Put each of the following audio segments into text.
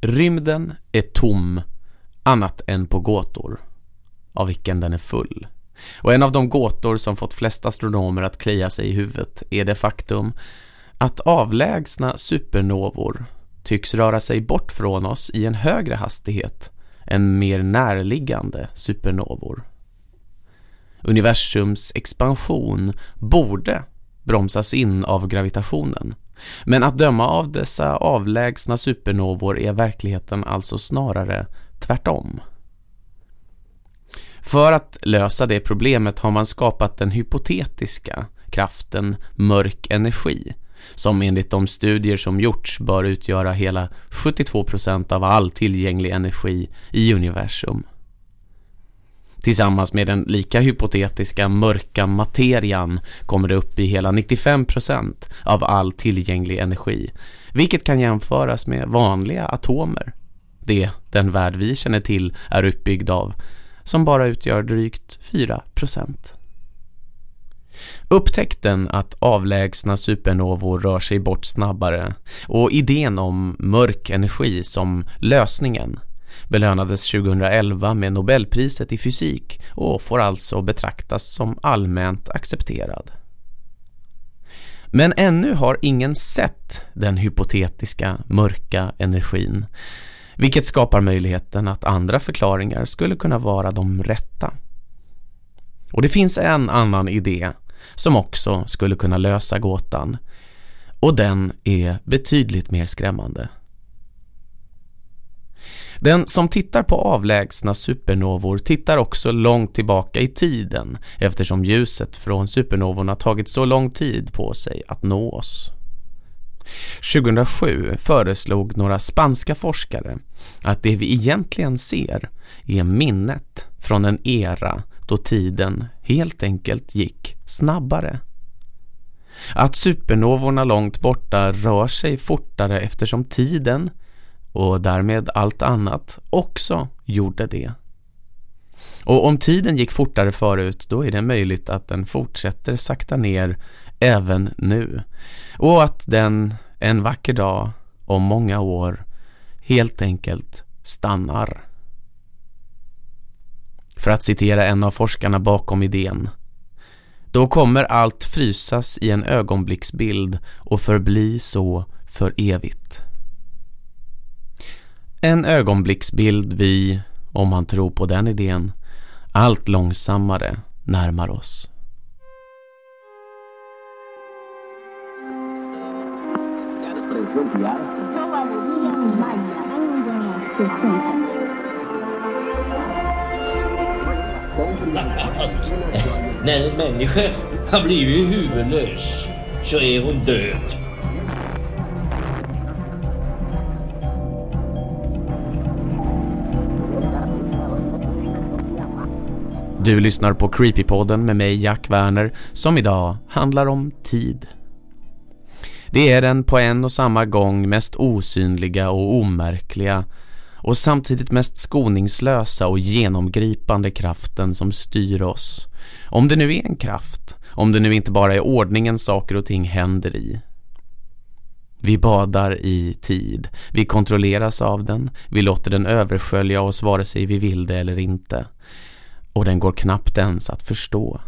Rymden är tom annat än på gåtor, av vilken den är full. Och en av de gåtor som fått flest astronomer att klia sig i huvudet är det faktum att avlägsna supernovor tycks röra sig bort från oss i en högre hastighet än mer närliggande supernovor. Universums expansion borde bromsas in av gravitationen. Men att döma av dessa avlägsna supernovor är verkligheten alltså snarare tvärtom. För att lösa det problemet har man skapat den hypotetiska kraften mörk energi som enligt de studier som gjorts bör utgöra hela 72% av all tillgänglig energi i universum. Tillsammans med den lika hypotetiska mörka materian kommer det upp i hela 95% av all tillgänglig energi, vilket kan jämföras med vanliga atomer. Det den värld vi känner till är uppbyggd av, som bara utgör drygt 4%. Upptäckten att avlägsna supernovor rör sig bort snabbare och idén om mörk energi som lösningen belönades 2011 med Nobelpriset i fysik och får alltså betraktas som allmänt accepterad. Men ännu har ingen sett den hypotetiska mörka energin, vilket skapar möjligheten att andra förklaringar skulle kunna vara de rätta. Och det finns en annan idé som också skulle kunna lösa gåtan, och den är betydligt mer skrämmande. Den som tittar på avlägsna supernovor tittar också långt tillbaka i tiden eftersom ljuset från supernovorna tagit så lång tid på sig att nå oss. 2007 föreslog några spanska forskare att det vi egentligen ser är minnet från en era då tiden helt enkelt gick snabbare. Att supernovorna långt borta rör sig fortare eftersom tiden och därmed allt annat också gjorde det. Och om tiden gick fortare förut då är det möjligt att den fortsätter sakta ner även nu och att den en vacker dag om många år helt enkelt stannar. För att citera en av forskarna bakom idén. Då kommer allt frysas i en ögonblicksbild och förbli så för evigt. En ögonblicksbild vi, om man tror på den idén, allt långsammare närmar oss. När en människa har blivit huvudlös så är hon död. Du lyssnar på Creepypodden med mig Jack Werner som idag handlar om tid. Det är den på en och samma gång mest osynliga och omärkliga och samtidigt mest skoningslösa och genomgripande kraften som styr oss. Om det nu är en kraft, om det nu inte bara är ordningen saker och ting händer i. Vi badar i tid, vi kontrolleras av den, vi låter den överskölja oss vare sig vi vill det eller inte och den går knappt ens att förstå.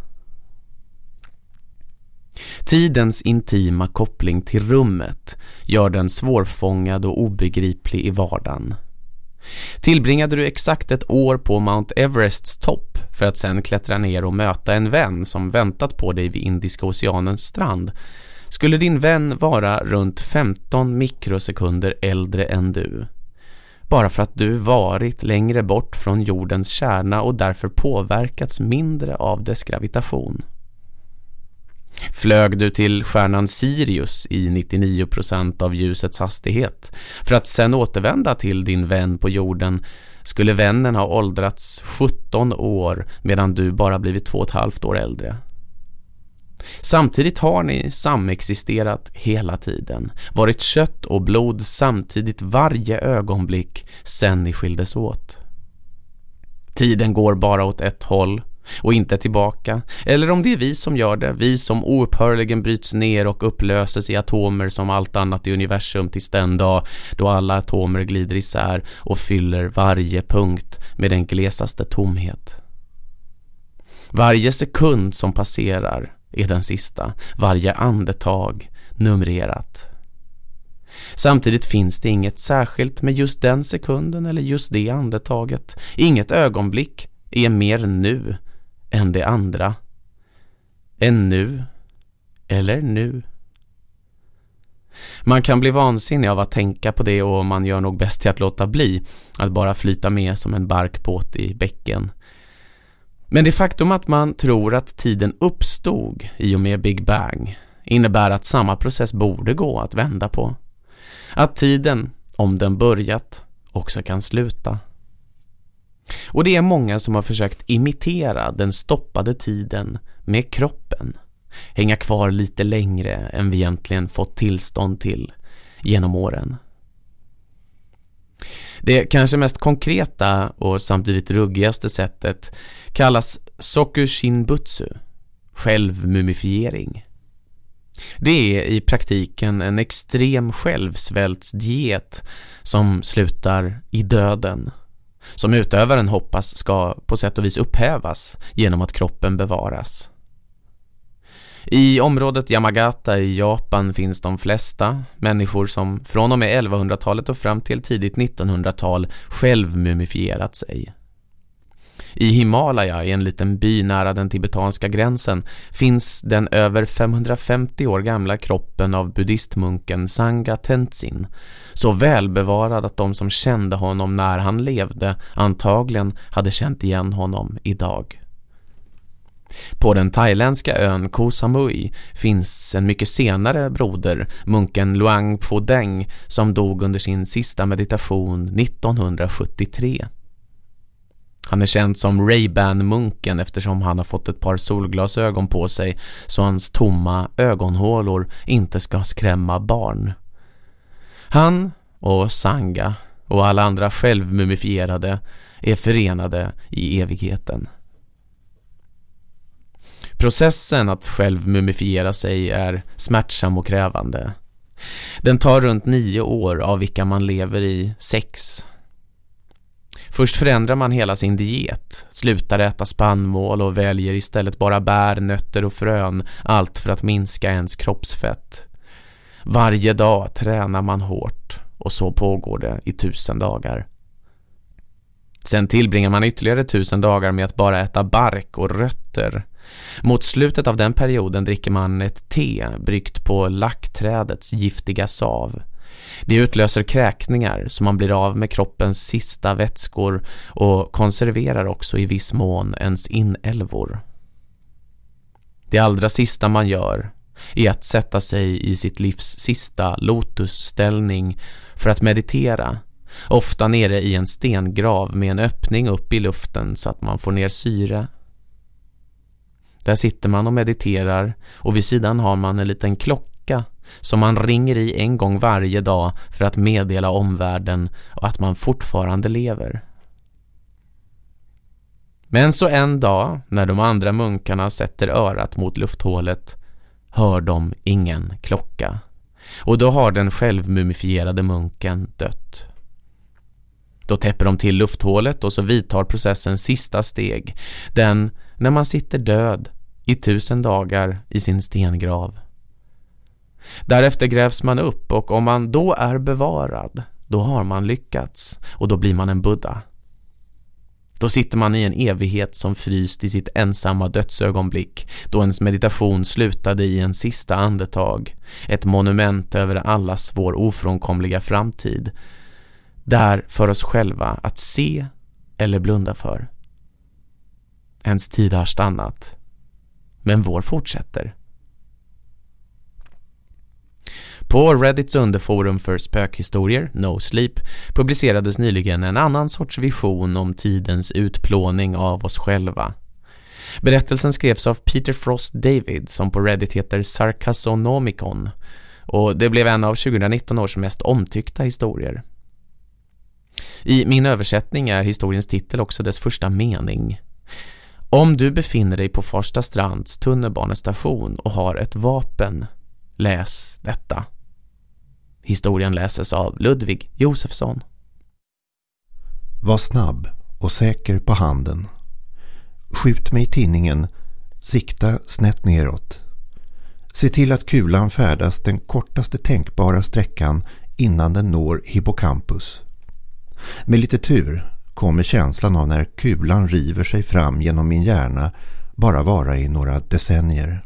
Tidens intima koppling till rummet gör den svårfångad och obegriplig i vardagen. Tillbringade du exakt ett år på Mount Everests topp för att sedan klättra ner och möta en vän som väntat på dig vid Indiska oceanens strand skulle din vän vara runt 15 mikrosekunder äldre än du bara för att du varit längre bort från jordens kärna och därför påverkats mindre av dess gravitation. Flög du till stjärnan Sirius i 99% av ljusets hastighet för att sen återvända till din vän på jorden skulle vännen ha åldrats 17 år medan du bara blivit två och ett halvt år äldre. Samtidigt har ni samexisterat hela tiden, varit kött och blod samtidigt varje ögonblick sen ni skildes åt. Tiden går bara åt ett håll och inte tillbaka. Eller om det är vi som gör det, vi som oupphörligen bryts ner och upplöses i atomer som allt annat i universum tills den dag då alla atomer glider isär och fyller varje punkt med den glesaste tomhet. Varje sekund som passerar är den sista, varje andetag numrerat. Samtidigt finns det inget särskilt med just den sekunden eller just det andetaget. Inget ögonblick är mer nu än det andra. Än nu eller nu. Man kan bli vansinnig av att tänka på det och man gör nog bäst till att låta bli att bara flyta med som en barkbåt i bäcken. Men det faktum att man tror att tiden uppstod i och med Big Bang innebär att samma process borde gå att vända på. Att tiden, om den börjat, också kan sluta. Och det är många som har försökt imitera den stoppade tiden med kroppen. Hänga kvar lite längre än vi egentligen fått tillstånd till genom åren. Det kanske mest konkreta och samtidigt ruggigaste sättet kallas sokushinbutsu, självmumifiering. Det är i praktiken en extrem självsvältsdiet som slutar i döden. Som utövaren hoppas ska på sätt och vis upphävas genom att kroppen bevaras. I området Yamagata i Japan finns de flesta människor som från och med 1100-talet och fram till tidigt 1900-tal själv mumifierat sig. I Himalaya, i en liten by nära den tibetanska gränsen, finns den över 550 år gamla kroppen av buddhistmunken Sangha Tenzin. Så välbevarad att de som kände honom när han levde antagligen hade känt igen honom idag. På den thailändska ön Koh Samui finns en mycket senare broder, munken Luang Phodeng, som dog under sin sista meditation 1973. Han är känd som Ray-Ban-munken eftersom han har fått ett par solglasögon på sig så hans tomma ögonhålor inte ska skrämma barn. Han och Sanga och alla andra självmumifierade är förenade i evigheten. Processen att själv mumifiera sig är smärtsam och krävande. Den tar runt nio år av vilka man lever i sex Först förändrar man hela sin diet, slutar äta spannmål och väljer istället bara bär, nötter och frön, allt för att minska ens kroppsfett. Varje dag tränar man hårt och så pågår det i tusen dagar. Sen tillbringar man ytterligare tusen dagar med att bara äta bark och rötter. Mot slutet av den perioden dricker man ett te bryggt på lackträdets giftiga sav. Det utlöser kräkningar så man blir av med kroppens sista vätskor och konserverar också i viss mån ens inälvor. Det allra sista man gör är att sätta sig i sitt livs sista lotusställning för att meditera, ofta nere i en stengrav med en öppning upp i luften så att man får ner syre. Där sitter man och mediterar och vid sidan har man en liten klocka som man ringer i en gång varje dag för att meddela omvärlden och att man fortfarande lever. Men så en dag, när de andra munkarna sätter örat mot lufthålet, hör de ingen klocka. Och då har den självmumifierade munken dött. Då täpper de till lufthålet och så vidtar processen sista steg. Den när man sitter död i tusen dagar i sin stengrav. Därefter grävs man upp och om man då är bevarad, då har man lyckats och då blir man en buddha. Då sitter man i en evighet som fryst i sitt ensamma dödsögonblick då ens meditation slutade i en sista andetag. Ett monument över allas vår ofrånkomliga framtid. Där för oss själva att se eller blunda för. Ens tid har stannat. Men vår fortsätter. På Reddits underforum för spökhistorier, No Sleep, publicerades nyligen en annan sorts vision om tidens utplåning av oss själva. Berättelsen skrevs av Peter Frost David som på Reddit heter Sarcasonomicon och det blev en av 2019 års mest omtyckta historier. I min översättning är historiens titel också dess första mening. Om du befinner dig på Farsta strands tunnelbanestation och har ett vapen, läs detta. Historien läses av Ludvig Josefsson. Var snabb och säker på handen. Skjut mig i tinningen, sikta snett neråt. Se till att kulan färdas den kortaste tänkbara sträckan innan den når hippocampus. Med lite tur kommer känslan av när kulan river sig fram genom min hjärna bara vara i några decennier.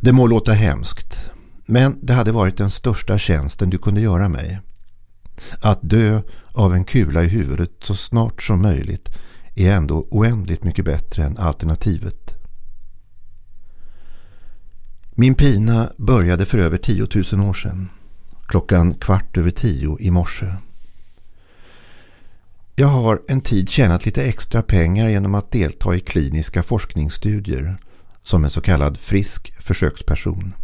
Det må låta hemskt, men det hade varit den största tjänsten du kunde göra mig. Att dö av en kula i huvudet så snart som möjligt är ändå oändligt mycket bättre än alternativet. Min pina började för över 10 000 år sedan. Klockan kvart över tio i morse. Jag har en tid tjänat lite extra pengar genom att delta i kliniska forskningsstudier som en så kallad frisk försöksperson.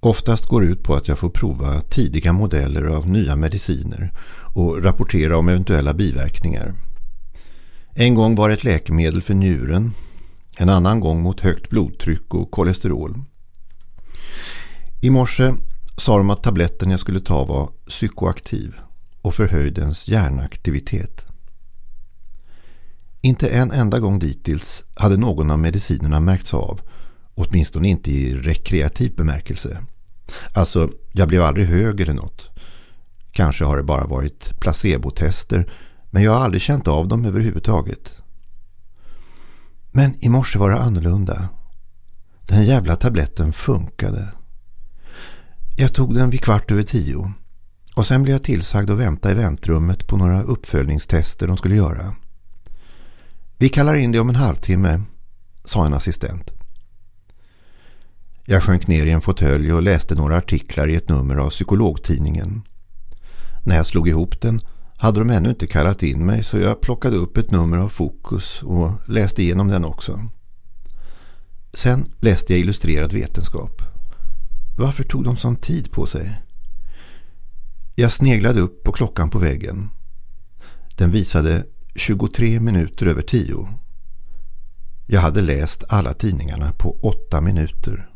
Oftast går ut på att jag får prova tidiga modeller av nya mediciner och rapportera om eventuella biverkningar. En gång var det ett läkemedel för njuren, en annan gång mot högt blodtryck och kolesterol. I morse sa de att tabletten jag skulle ta var psykoaktiv och förhöjdens hjärnaktivitet. Inte en enda gång dittills hade någon av medicinerna märkts av, åtminstone inte i rekreativ bemärkelse. Alltså, jag blev aldrig hög eller något. Kanske har det bara varit placebotester, men jag har aldrig känt av dem överhuvudtaget. Men i morse var det annorlunda. Den jävla tabletten funkade. Jag tog den vid kvart över tio och sen blev jag tillsagd att vänta i väntrummet på några uppföljningstester de skulle göra. Vi kallar in dig om en halvtimme, sa en assistent. Jag sjönk ner i en fåtölj och läste några artiklar i ett nummer av psykologtidningen. När jag slog ihop den hade de ännu inte kallat in mig så jag plockade upp ett nummer av Fokus och läste igenom den också. Sen läste jag illustrerad vetenskap. Varför tog de sån tid på sig? Jag sneglade upp på klockan på väggen. Den visade 23 minuter över tio. Jag hade läst alla tidningarna på åtta minuter.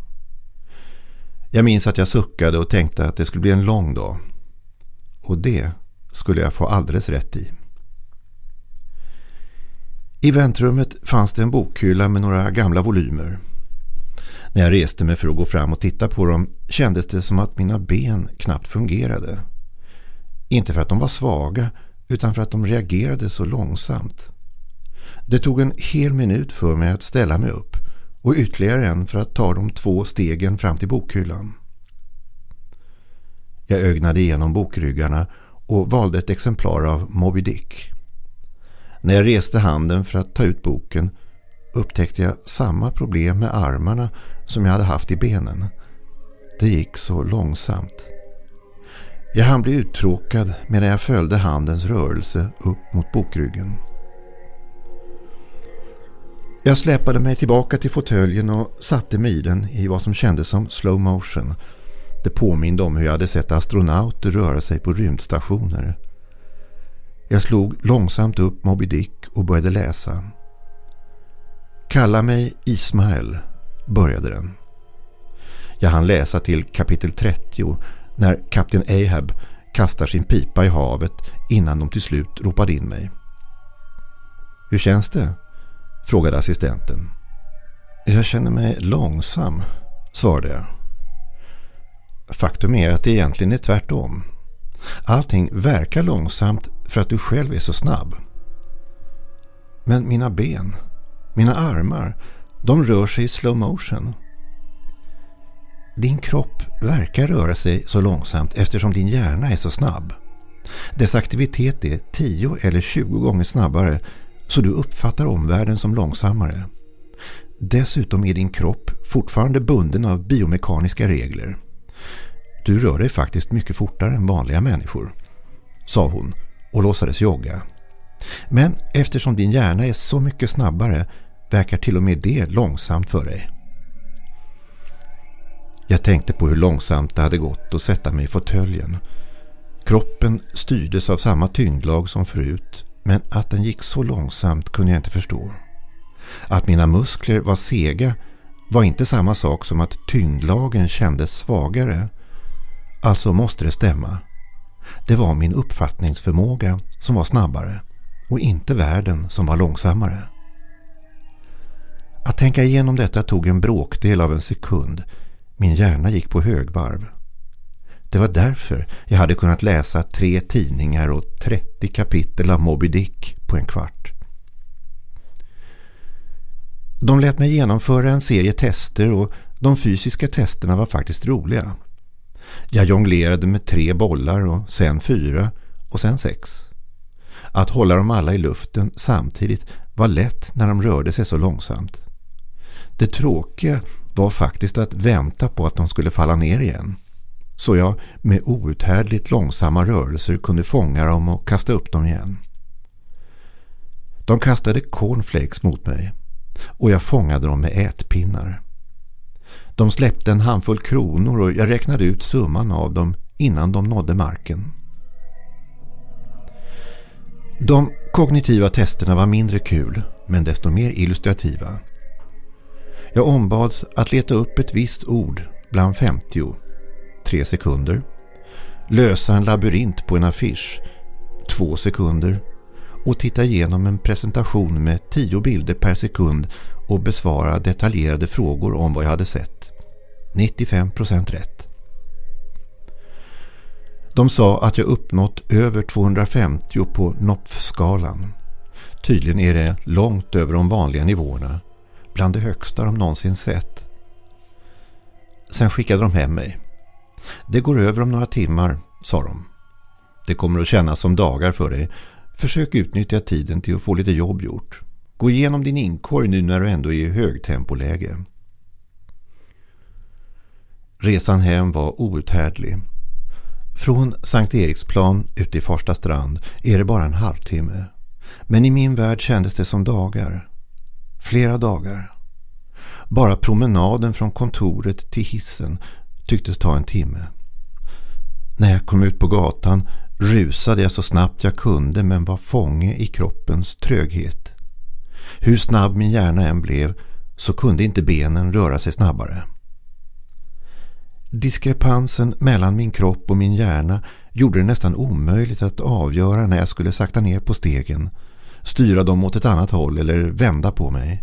Jag minns att jag suckade och tänkte att det skulle bli en lång dag. Och det skulle jag få alldeles rätt i. I väntrummet fanns det en bokhylla med några gamla volymer. När jag reste mig för att gå fram och titta på dem kändes det som att mina ben knappt fungerade. Inte för att de var svaga utan för att de reagerade så långsamt. Det tog en hel minut för mig att ställa mig upp och ytterligare en för att ta de två stegen fram till bokhyllan. Jag ögnade igenom bokryggarna och valde ett exemplar av Moby Dick. När jag reste handen för att ta ut boken upptäckte jag samma problem med armarna som jag hade haft i benen. Det gick så långsamt. Jag hann bli uttråkad medan jag följde handens rörelse upp mot bokryggen. Jag släpade mig tillbaka till fåtöljen och satte mig i den i vad som kändes som slow motion. Det påminde om hur jag hade sett astronauter röra sig på rymdstationer. Jag slog långsamt upp Moby Dick och började läsa. Kalla mig Ismael, började den. Jag hann läsa till kapitel 30 när kapten Ahab kastar sin pipa i havet innan de till slut ropade in mig. Hur känns det? frågade assistenten. Jag känner mig långsam, svarade jag. Faktum är att det egentligen är tvärtom. Allting verkar långsamt för att du själv är så snabb. Men mina ben, mina armar, de rör sig i slow motion. Din kropp verkar röra sig så långsamt eftersom din hjärna är så snabb. Dess aktivitet är 10 eller 20 gånger snabbare så du uppfattar omvärlden som långsammare. Dessutom är din kropp fortfarande bunden av biomekaniska regler. Du rör dig faktiskt mycket fortare än vanliga människor, sa hon och låtsades jogga. Men eftersom din hjärna är så mycket snabbare verkar till och med det långsamt för dig. Jag tänkte på hur långsamt det hade gått att sätta mig i fåtöljen. Kroppen styrdes av samma tyngdlag som förut Men att den gick så långsamt kunde jag inte förstå. Att mina muskler var sega var inte samma sak som att tyngdlagen kändes svagare. Alltså måste det stämma. Det var min uppfattningsförmåga som var snabbare och inte världen som var långsammare. Att tänka igenom detta tog en bråkdel av en sekund. Min hjärna gick på högvarv. Det var därför jag hade kunnat läsa tre tidningar och 30 kapitel av Moby Dick på en kvart. De lät mig genomföra en serie tester och de fysiska testerna var faktiskt roliga. Jag jonglerade med tre bollar och sen fyra och sen sex. Att hålla dem alla i luften samtidigt var lätt när de rörde sig så långsamt. Det tråkiga var faktiskt att vänta på att de skulle falla ner igen. Så jag med outhärdligt långsamma rörelser kunde fånga dem och kasta upp dem igen. De kastade cornflakes mot mig och jag fångade dem med ätpinnar. De släppte en handfull kronor och jag räknade ut summan av dem innan de nådde marken. De kognitiva testerna var mindre kul men desto mer illustrativa. Jag ombads att leta upp ett visst ord bland 50, tre sekunder. Lösa en labyrint på en affisch, två sekunder. Och titta igenom en presentation med tio bilder per sekund och besvara detaljerade frågor om vad jag hade sett. 95% rätt. De sa att jag uppnått över 250 på NOPF-skalan. Tydligen är det långt över de vanliga nivåerna bland det högsta de någonsin sett. Sen skickade de hem mig. Det går över om några timmar, sa de. Det kommer att kännas som dagar för dig. Försök utnyttja tiden till att få lite jobb gjort. Gå igenom din inkorg nu när du ändå är i högtempoläge. Resan hem var outhärdlig. Från Sankt Eriksplan ut i Farsta strand är det bara en halvtimme. Men i min värld kändes det som dagar. Flera dagar. Bara promenaden från kontoret till hissen tycktes ta en timme. När jag kom ut på gatan rusade jag så snabbt jag kunde men var fånge i kroppens tröghet. Hur snabb min hjärna än blev så kunde inte benen röra sig snabbare. Diskrepansen mellan min kropp och min hjärna gjorde det nästan omöjligt att avgöra när jag skulle sakta ner på stegen styra dem åt ett annat håll eller vända på mig.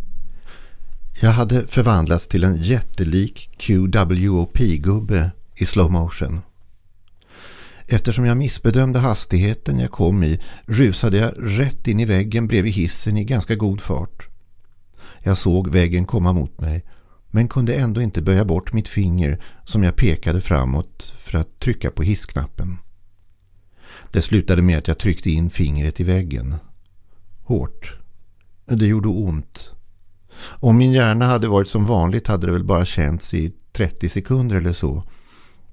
Jag hade förvandlats till en jättelik QWOP-gubbe i slow motion. Eftersom jag missbedömde hastigheten jag kom i rusade jag rätt in i väggen bredvid hissen i ganska god fart. Jag såg väggen komma mot mig men kunde ändå inte böja bort mitt finger som jag pekade framåt för att trycka på hissknappen. Det slutade med att jag tryckte in fingret i väggen hårt. Det gjorde ont. Om min hjärna hade varit som vanligt hade det väl bara känts i 30 sekunder eller så.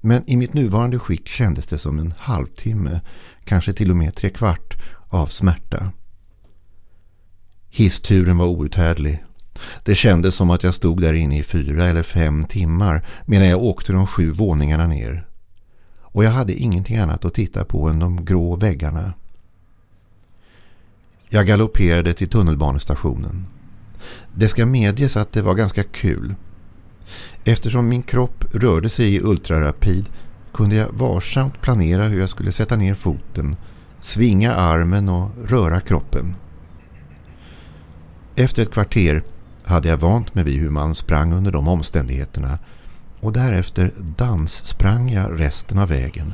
Men i mitt nuvarande skick kändes det som en halvtimme, kanske till och med tre kvart av smärta. Hissturen var outhärdlig. Det kändes som att jag stod där inne i fyra eller fem timmar medan jag åkte de sju våningarna ner. Och jag hade ingenting annat att titta på än de grå väggarna. Jag galopperade till tunnelbanestationen. Det ska medges att det var ganska kul. Eftersom min kropp rörde sig i ultrarapid kunde jag varsamt planera hur jag skulle sätta ner foten, svinga armen och röra kroppen. Efter ett kvarter hade jag vant mig vid hur man sprang under de omständigheterna och därefter danssprang jag resten av vägen,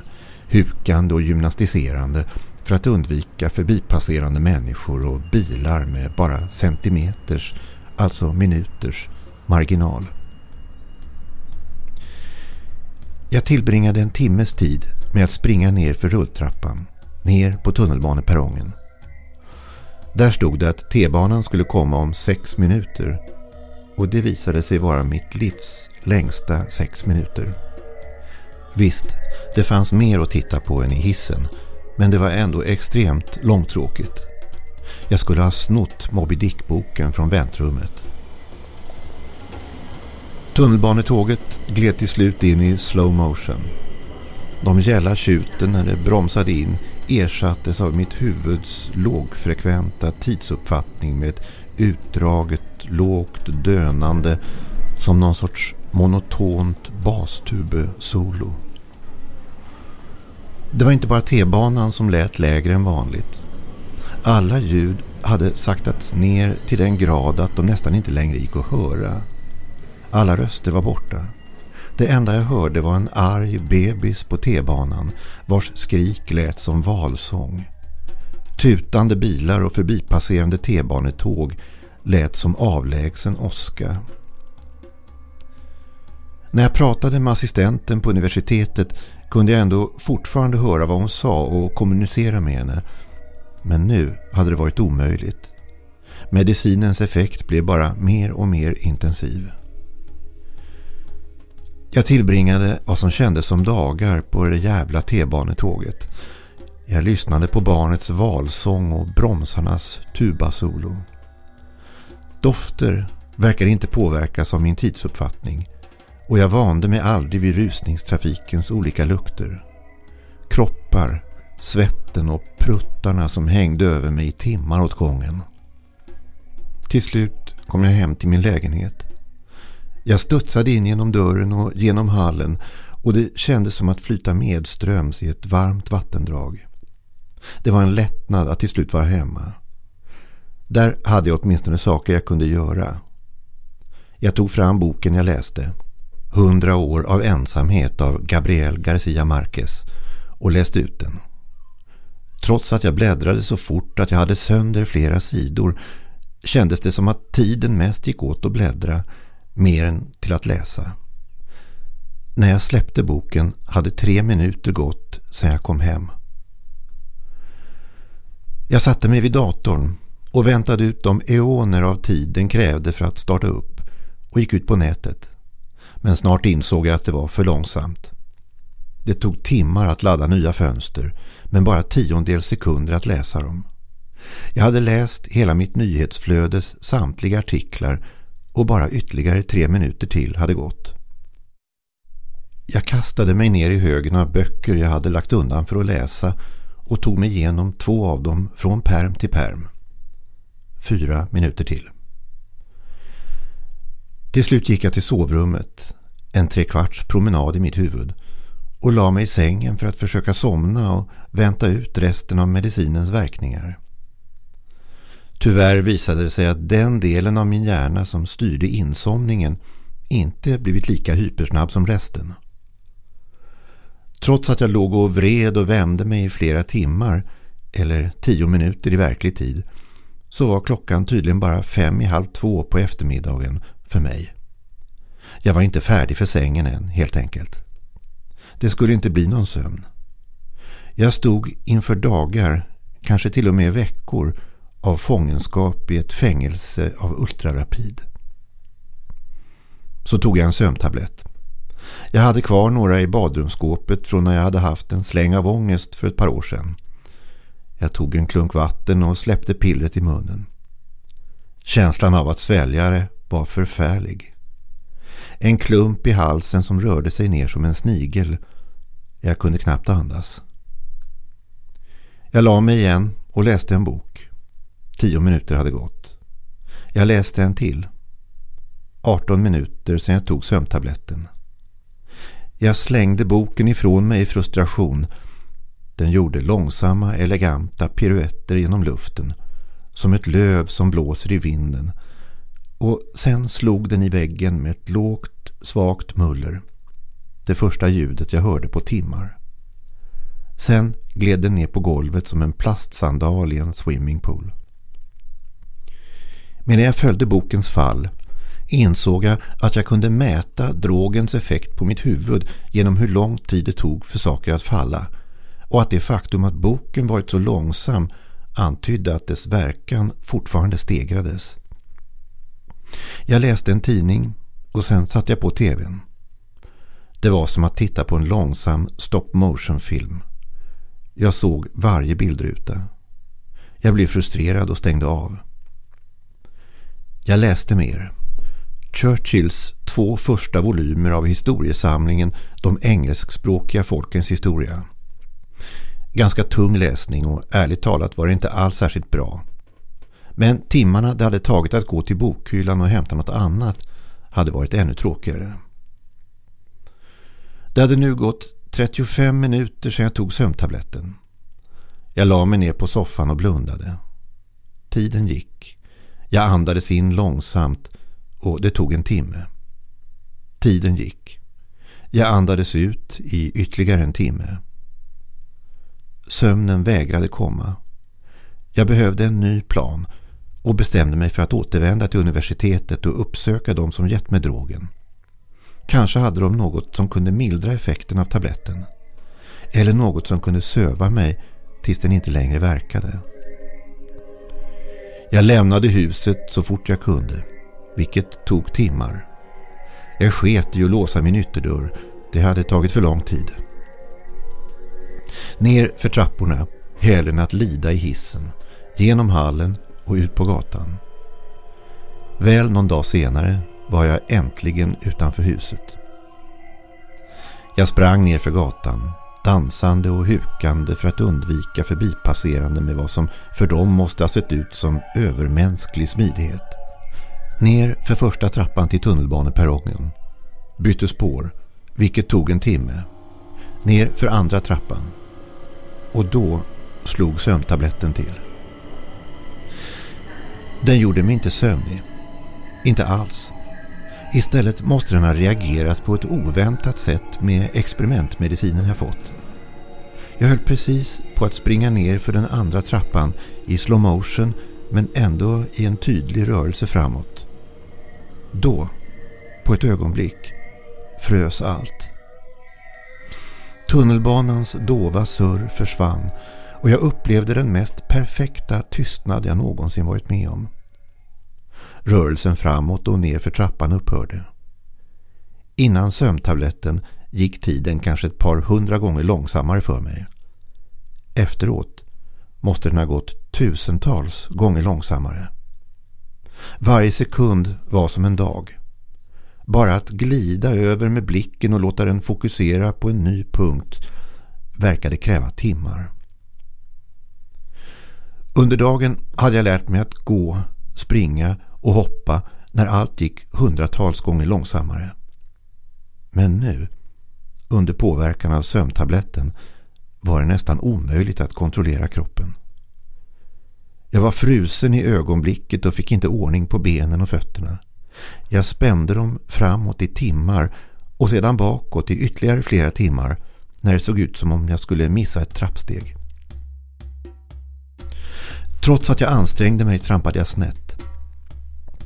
hukande och gymnastiserande för att undvika förbipasserande människor och bilar med bara centimeters, alltså minuters, marginal. Jag tillbringade en timmes tid med att springa ner för rulltrappan, ner på tunnelbaneperrongen. Där stod det att T-banan skulle komma om sex minuter och det visade sig vara mitt livs längsta sex minuter. Visst, det fanns mer att titta på än i hissen men det var ändå extremt långtråkigt. Jag skulle ha snott Moby Dick-boken från väntrummet. Tunnelbanetåget gled till slut in i slow motion. De gälla tjuten när det bromsade in ersattes av mitt huvuds lågfrekventa tidsuppfattning med ett utdraget, lågt dönande som någon sorts monotont bastube-solo. Det var inte bara T-banan som lät lägre än vanligt. Alla ljud hade saktats ner till den grad att de nästan inte längre gick att höra. Alla röster var borta. Det enda jag hörde var en arg bebis på T-banan vars skrik lät som valsång. Tutande bilar och förbipasserande T-banetåg lät som avlägsen oska. När jag pratade med assistenten på universitetet kunde jag ändå fortfarande höra vad hon sa och kommunicera med henne. Men nu hade det varit omöjligt. Medicinens effekt blev bara mer och mer intensiv. Jag tillbringade vad som kändes som dagar på det jävla T-banetåget. Jag lyssnade på barnets valsång och bromsarnas tubasolo. Dofter verkar inte påverkas av min tidsuppfattning och jag vande mig aldrig vid rusningstrafikens olika lukter. Kroppar, svetten och pruttarna som hängde över mig i timmar åt gången. Till slut kom jag hem till min lägenhet. Jag studsade in genom dörren och genom hallen och det kändes som att flyta medströms i ett varmt vattendrag. Det var en lättnad att till slut vara hemma. Där hade jag åtminstone saker jag kunde göra. Jag tog fram boken jag läste. Hundra år av ensamhet av Gabriel Garcia Marquez och läste ut den. Trots att jag bläddrade så fort att jag hade sönder flera sidor kändes det som att tiden mest gick åt att bläddra mer än till att läsa. När jag släppte boken hade tre minuter gått sedan jag kom hem. Jag satte mig vid datorn och väntade ut de eoner av tid den krävde för att starta upp och gick ut på nätet. Men snart insåg jag att det var för långsamt. Det tog timmar att ladda nya fönster men bara tiondels sekunder att läsa dem. Jag hade läst hela mitt nyhetsflödes samtliga artiklar och bara ytterligare tre minuter till hade gått. Jag kastade mig ner i högen av böcker jag hade lagt undan för att läsa och tog mig igenom två av dem från perm till perm. Fyra minuter till. Till slut gick jag till sovrummet, en trekvarts promenad i mitt huvud och la mig i sängen för att försöka somna och vänta ut resten av medicinens verkningar. Tyvärr visade det sig att den delen av min hjärna som styrde insomningen inte blivit lika hypersnabb som resten. Trots att jag låg och vred och vände mig i flera timmar, eller tio minuter i verklig tid, så var klockan tydligen bara fem i halv två på eftermiddagen för mig. Jag var inte färdig för sängen än, helt enkelt. Det skulle inte bli någon sömn. Jag stod inför dagar, kanske till och med veckor, av fångenskap i ett fängelse av ultrarapid. Så tog jag en sömntablett. Jag hade kvar några i badrumsskåpet från när jag hade haft en släng av ångest för ett par år sedan. Jag tog en klunk vatten och släppte pillret i munnen. Känslan av att svälja det var förfärlig. En klump i halsen som rörde sig ner som en snigel. Jag kunde knappt andas. Jag la mig igen och läste en bok. Tio minuter hade gått. Jag läste en till. 18 minuter sedan jag tog sömntabletten. Jag slängde boken ifrån mig i frustration. Den gjorde långsamma, eleganta piruetter genom luften. Som ett löv som blåser i vinden. Och sen slog den i väggen med ett lågt, svagt muller. Det första ljudet jag hörde på timmar. Sen gled den ner på golvet som en plastsandal i en swimmingpool. Medan jag följde bokens fall insåg jag att jag kunde mäta drogens effekt på mitt huvud genom hur lång tid det tog för saker att falla och att det faktum att boken varit så långsam antydde att dess verkan fortfarande stegrades. Jag läste en tidning och sen satte jag på tvn. Det var som att titta på en långsam stop motion film. Jag såg varje bildruta. Jag blev frustrerad och stängde av. Jag läste mer. Churchills två första volymer av historiesamlingen De engelskspråkiga folkens historia. Ganska tung läsning och ärligt talat var det inte alls särskilt bra. Men timmarna det hade tagit att gå till bokhyllan och hämta något annat hade varit ännu tråkigare. Det hade nu gått 35 minuter sedan jag tog sömntabletten. Jag la mig ner på soffan och blundade. Tiden gick. Jag andades in långsamt och det tog en timme. Tiden gick. Jag andades ut i ytterligare en timme. Sömnen vägrade komma. Jag behövde en ny plan och bestämde mig för att återvända till universitetet och uppsöka de som gett mig drogen. Kanske hade de något som kunde mildra effekten av tabletten. Eller något som kunde söva mig tills den inte längre verkade. Jag lämnade huset så fort jag kunde, vilket tog timmar. Jag sket i att låsa min ytterdörr. Det hade tagit för lång tid. Ner för trapporna, hälen att lida i hissen, genom hallen och ut på gatan. Väl någon dag senare var jag äntligen utanför huset. Jag sprang ner för gatan, dansande och hukande för att undvika förbipasserande med vad som för dem måste ha sett ut som övermänsklig smidighet. Ner för första trappan till tunnelbaneperrongen. Bytte spår, vilket tog en timme. Ner för andra trappan. Och då slog sömntabletten till. Den gjorde mig inte sömnig. Inte alls. Istället måste den ha reagerat på ett oväntat sätt med experimentmedicinen jag fått. Jag höll precis på att springa ner för den andra trappan i slow motion men ändå i en tydlig rörelse framåt. Då, på ett ögonblick, frös allt. Tunnelbanans dova surr försvann och jag upplevde den mest perfekta tystnad jag någonsin varit med om. Rörelsen framåt och ner för trappan upphörde. Innan sömntabletten gick tiden kanske ett par hundra gånger långsammare för mig. Efteråt måste den ha gått tusentals gånger långsammare. Varje sekund var som en dag. Bara att glida över med blicken och låta den fokusera på en ny punkt verkade kräva timmar. Under dagen hade jag lärt mig att gå, springa och hoppa när allt gick hundratals gånger långsammare. Men nu, under påverkan av sömntabletten, var det nästan omöjligt att kontrollera kroppen. Jag var frusen i ögonblicket och fick inte ordning på benen och fötterna. Jag spände dem framåt i timmar och sedan bakåt i ytterligare flera timmar när det såg ut som om jag skulle missa ett trappsteg. Trots att jag ansträngde mig trampade jag snett.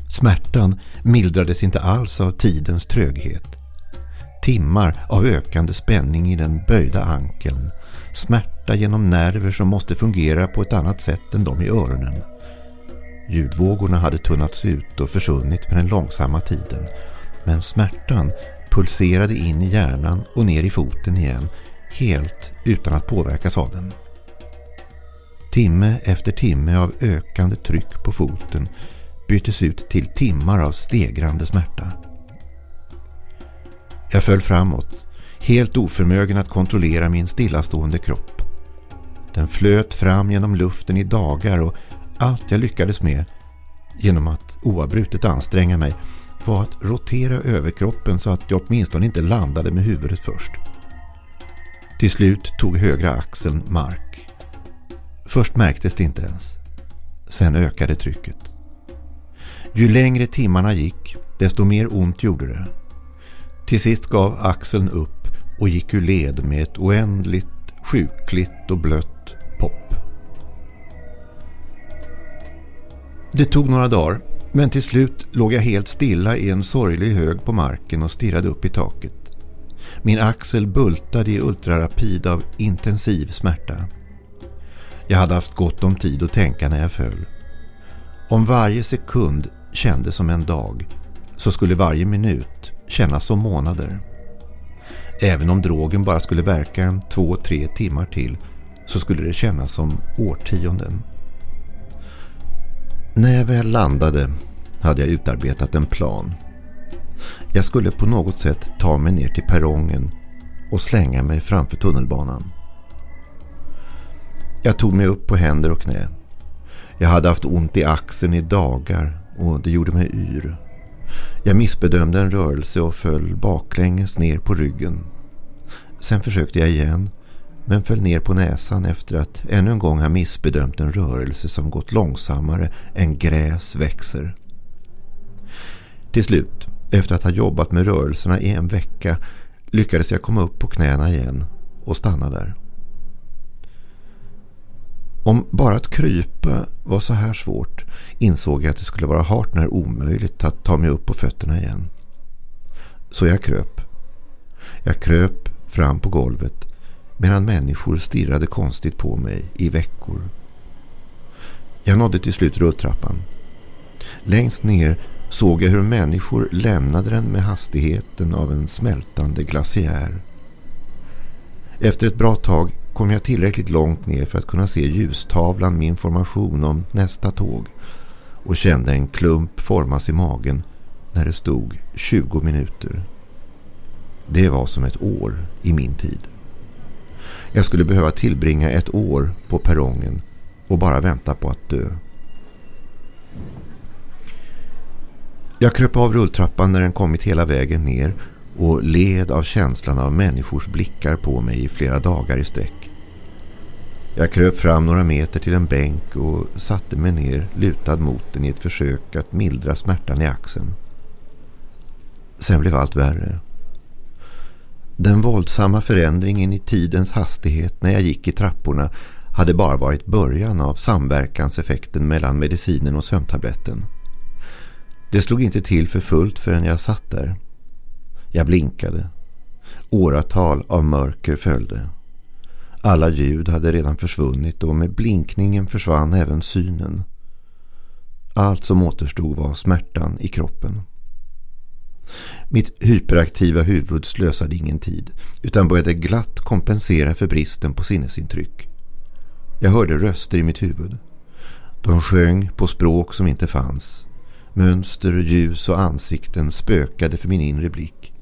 Smärtan mildrades inte alls av tidens tröghet. Timmar av ökande spänning i den böjda ankeln. Smärta genom nerver som måste fungera på ett annat sätt än de i öronen. Ljudvågorna hade tunnats ut och försvunnit med den långsamma tiden. Men smärtan pulserade in i hjärnan och ner i foten igen, helt utan att påverkas av den. Timme efter timme av ökande tryck på foten byttes ut till timmar av stegrande smärta. Jag föll framåt, helt oförmögen att kontrollera min stillastående kropp. Den flöt fram genom luften i dagar och allt jag lyckades med, genom att oavbrutet anstränga mig, var att rotera överkroppen så att jag åtminstone inte landade med huvudet först. Till slut tog högra axeln mark. Först märktes det inte ens. Sen ökade trycket. Ju längre timmarna gick, desto mer ont gjorde det. Till sist gav axeln upp och gick ur led med ett oändligt, sjukligt och blött pop. Det tog några dagar, men till slut låg jag helt stilla i en sorglig hög på marken och stirrade upp i taket. Min axel bultade i ultrarapid av intensiv smärta. Jag hade haft gott om tid att tänka när jag föll. Om varje sekund kändes som en dag så skulle varje minut kännas som månader. Även om drogen bara skulle verka två, tre timmar till så skulle det kännas som årtionden. När jag väl landade hade jag utarbetat en plan. Jag skulle på något sätt ta mig ner till perrongen och slänga mig framför tunnelbanan. Jag tog mig upp på händer och knä. Jag hade haft ont i axeln i dagar och det gjorde mig yr. Jag missbedömde en rörelse och föll baklänges ner på ryggen. Sen försökte jag igen men föll ner på näsan efter att ännu en gång ha missbedömt en rörelse som gått långsammare än gräs växer. Till slut, efter att ha jobbat med rörelserna i en vecka lyckades jag komma upp på knäna igen och stanna där. Om bara att krypa var så här svårt insåg jag att det skulle vara hart när omöjligt att ta mig upp på fötterna igen. Så jag kröp. Jag kröp fram på golvet medan människor stirrade konstigt på mig i veckor. Jag nådde till slut rulltrappan. Längst ner såg jag hur människor lämnade den med hastigheten av en smältande glaciär. Efter ett bra tag kom jag tillräckligt långt ner för att kunna se ljustavlan med information om nästa tåg och kände en klump formas i magen när det stod 20 minuter. Det var som ett år i min tid. Jag skulle behöva tillbringa ett år på perrongen och bara vänta på att dö. Jag kröp av rulltrappan när den kommit hela vägen ner och led av känslan av människors blickar på mig i flera dagar i sträck. Jag kröp fram några meter till en bänk och satte mig ner lutad mot den i ett försök att mildra smärtan i axeln. Sen blev allt värre. Den våldsamma förändringen i tidens hastighet när jag gick i trapporna hade bara varit början av samverkanseffekten mellan medicinen och sömntabletten. Det slog inte till för fullt förrän jag satt där. Jag blinkade. Åratal av mörker följde. Alla ljud hade redan försvunnit och med blinkningen försvann även synen. Allt som återstod var smärtan i kroppen. Mitt hyperaktiva huvud slösade ingen tid utan började glatt kompensera för bristen på sinnesintryck. Jag hörde röster i mitt huvud. De sjöng på språk som inte fanns. Mönster, ljus och ansikten spökade för min inre blick.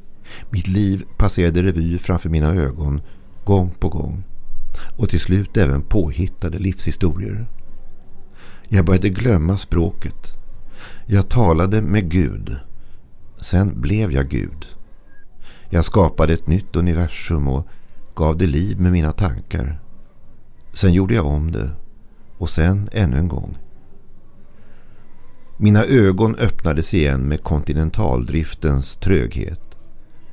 Mitt liv passerade revy framför mina ögon gång på gång och till slut även påhittade livshistorier. Jag började glömma språket. Jag talade med Gud. Sen blev jag Gud. Jag skapade ett nytt universum och gav det liv med mina tankar. Sen gjorde jag om det och sen ännu en gång. Mina ögon öppnades igen med kontinentaldriftens tröghet.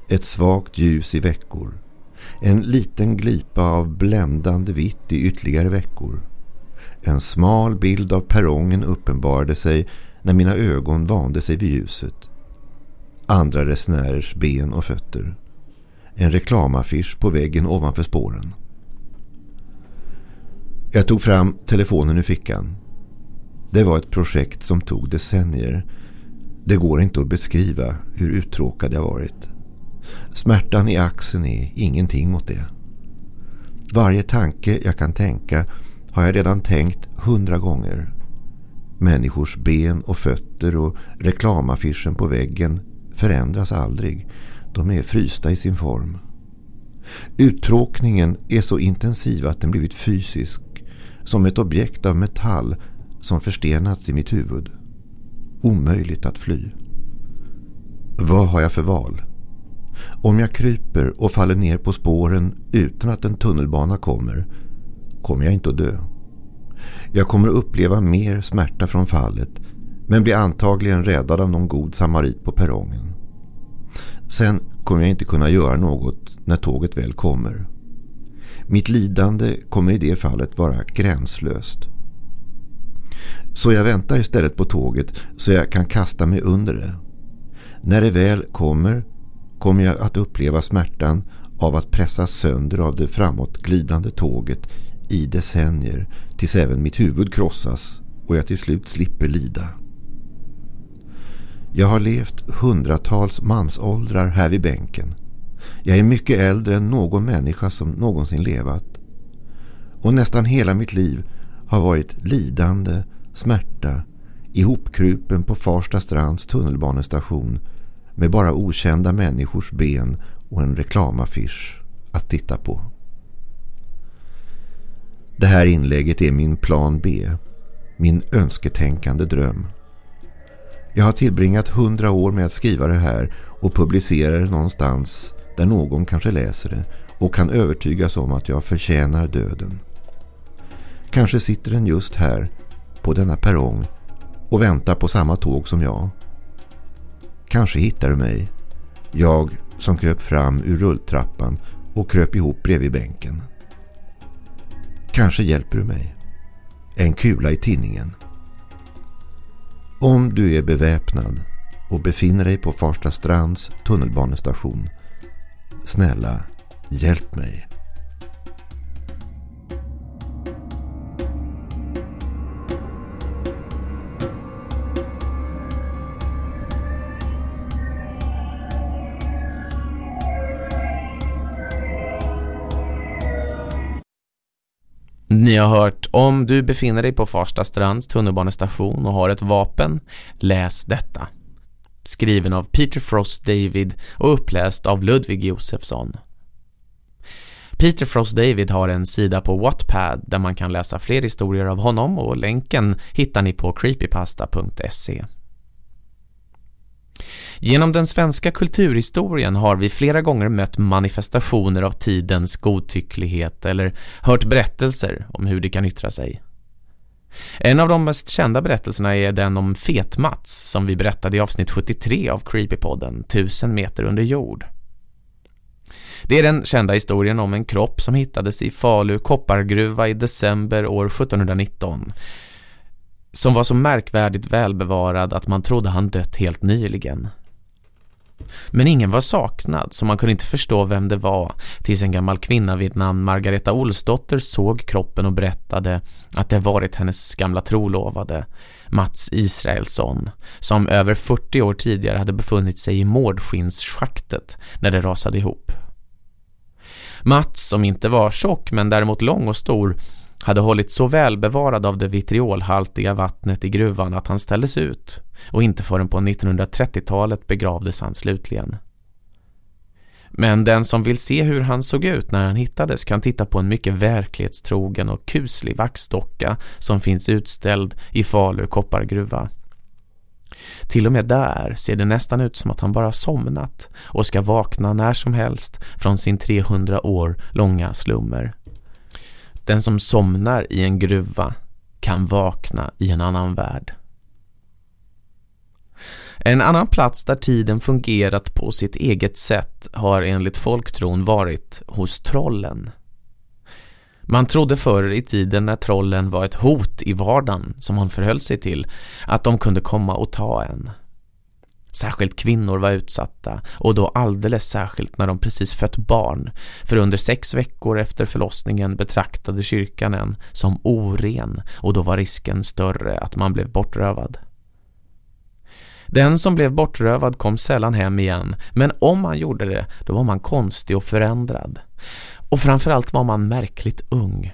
Ett svagt ljus i veckor. En liten glipa av bländande vitt i ytterligare veckor. En smal bild av perrongen uppenbarade sig när mina ögon vande sig vid ljuset. Andra resenärers ben och fötter. En reklamaffisch på väggen ovanför spåren. Jag tog fram telefonen ur fickan. Det var ett projekt som tog decennier. Det går inte att beskriva hur uttråkad jag varit. Smärtan i axeln är ingenting mot det. Varje tanke jag kan tänka har jag redan tänkt hundra gånger. Människors ben och fötter och reklamaffischen på väggen förändras aldrig. De är frysta i sin form. Uttråkningen är så intensiv att den blivit fysisk. Som ett objekt av metall som förstenats i mitt huvud. Omöjligt att fly. Vad har jag för val? Om jag kryper och faller ner på spåren utan att en tunnelbana kommer, kommer jag inte att dö. Jag kommer att uppleva mer smärta från fallet men blir antagligen räddad av någon god samarit på perrongen. Sen kommer jag inte kunna göra något när tåget väl kommer. Mitt lidande kommer i det fallet vara gränslöst. Så jag väntar istället på tåget så jag kan kasta mig under det. När det väl kommer kommer jag att uppleva smärtan av att pressas sönder av det framåtglidande tåget i decennier tills även mitt huvud krossas och jag till slut slipper lida. Jag har levt hundratals mansåldrar här vid bänken. Jag är mycket äldre än någon människa som någonsin levat. Och nästan hela mitt liv har varit lidande, smärta, ihopkrupen på Farsta strands tunnelbanestation med bara okända människors ben och en reklamaffisch att titta på. Det här inlägget är min plan B, min önsketänkande dröm. Jag har tillbringat hundra år med att skriva det här och publicera det någonstans där någon kanske läser det och kan övertygas om att jag förtjänar döden. Kanske sitter den just här på denna perrong och väntar på samma tåg som jag. Kanske hittar du mig, jag som kröp fram ur rulltrappan och kröp ihop bredvid bänken. Kanske hjälper du mig. En kula i tinningen. Om du är beväpnad och befinner dig på Farsta strands tunnelbanestation, snälla hjälp mig. Ni har hört om du befinner dig på Farsta strands tunnelbanestation och har ett vapen, läs detta. Skriven av Peter Frost David och uppläst av Ludvig Josefsson. Peter Frost David har en sida på Wattpad där man kan läsa fler historier av honom och länken hittar ni på creepypasta.se. Genom den svenska kulturhistorien har vi flera gånger mött manifestationer av tidens godtycklighet eller hört berättelser om hur det kan yttra sig. En av de mest kända berättelserna är den om Fet-Mats som vi berättade i avsnitt 73 av Creepypodden, Tusen meter under jord. Det är den kända historien om en kropp som hittades i Falu koppargruva i december år 1719 som var så märkvärdigt välbevarad att man trodde han dött helt nyligen. Men ingen var saknad så man kunde inte förstå vem det var tills en gammal kvinna vid namn Margareta Olsdotter såg kroppen och berättade att det varit hennes gamla trolovade Mats Israelsson som över 40 år tidigare hade befunnit sig i mårdskinsschaktet när det rasade ihop. Mats som inte var tjock men däremot lång och stor hade hållit så välbevarad av det vitriolhaltiga vattnet i gruvan att han ställdes ut och inte förrän på 1930-talet begravdes han slutligen. Men den som vill se hur han såg ut när han hittades kan titta på en mycket verklighetstrogen och kuslig vaxdocka som finns utställd i Falu koppargruva. Till och med där ser det nästan ut som att han bara somnat och ska vakna när som helst från sin 300 år långa slummer. Den som somnar i en gruva kan vakna i en annan värld. En annan plats där tiden fungerat på sitt eget sätt har enligt folktron varit hos trollen. Man trodde förr i tiden när trollen var ett hot i vardagen som man förhöll sig till att de kunde komma och ta en. Särskilt kvinnor var utsatta och då alldeles särskilt när de precis fött barn. För under sex veckor efter förlossningen betraktade kyrkan en som oren och då var risken större att man blev bortrövad. Den som blev bortrövad kom sällan hem igen men om man gjorde det då var man konstig och förändrad. Och framförallt var man märkligt ung.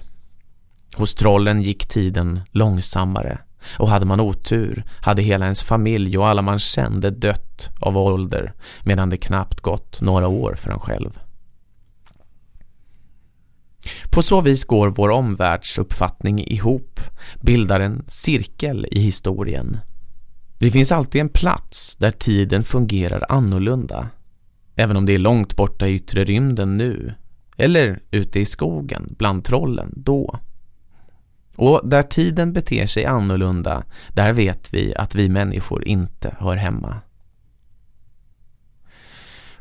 Hos trollen gick tiden långsammare. Och hade man otur hade hela ens familj och alla man kände dött av ålder medan det knappt gått några år för en själv. På så vis går vår omvärldsuppfattning ihop, bildar en cirkel i historien. Det finns alltid en plats där tiden fungerar annorlunda, även om det är långt borta i yttre rymden nu, eller ute i skogen bland trollen då. Och där tiden beter sig annorlunda, där vet vi att vi människor inte hör hemma.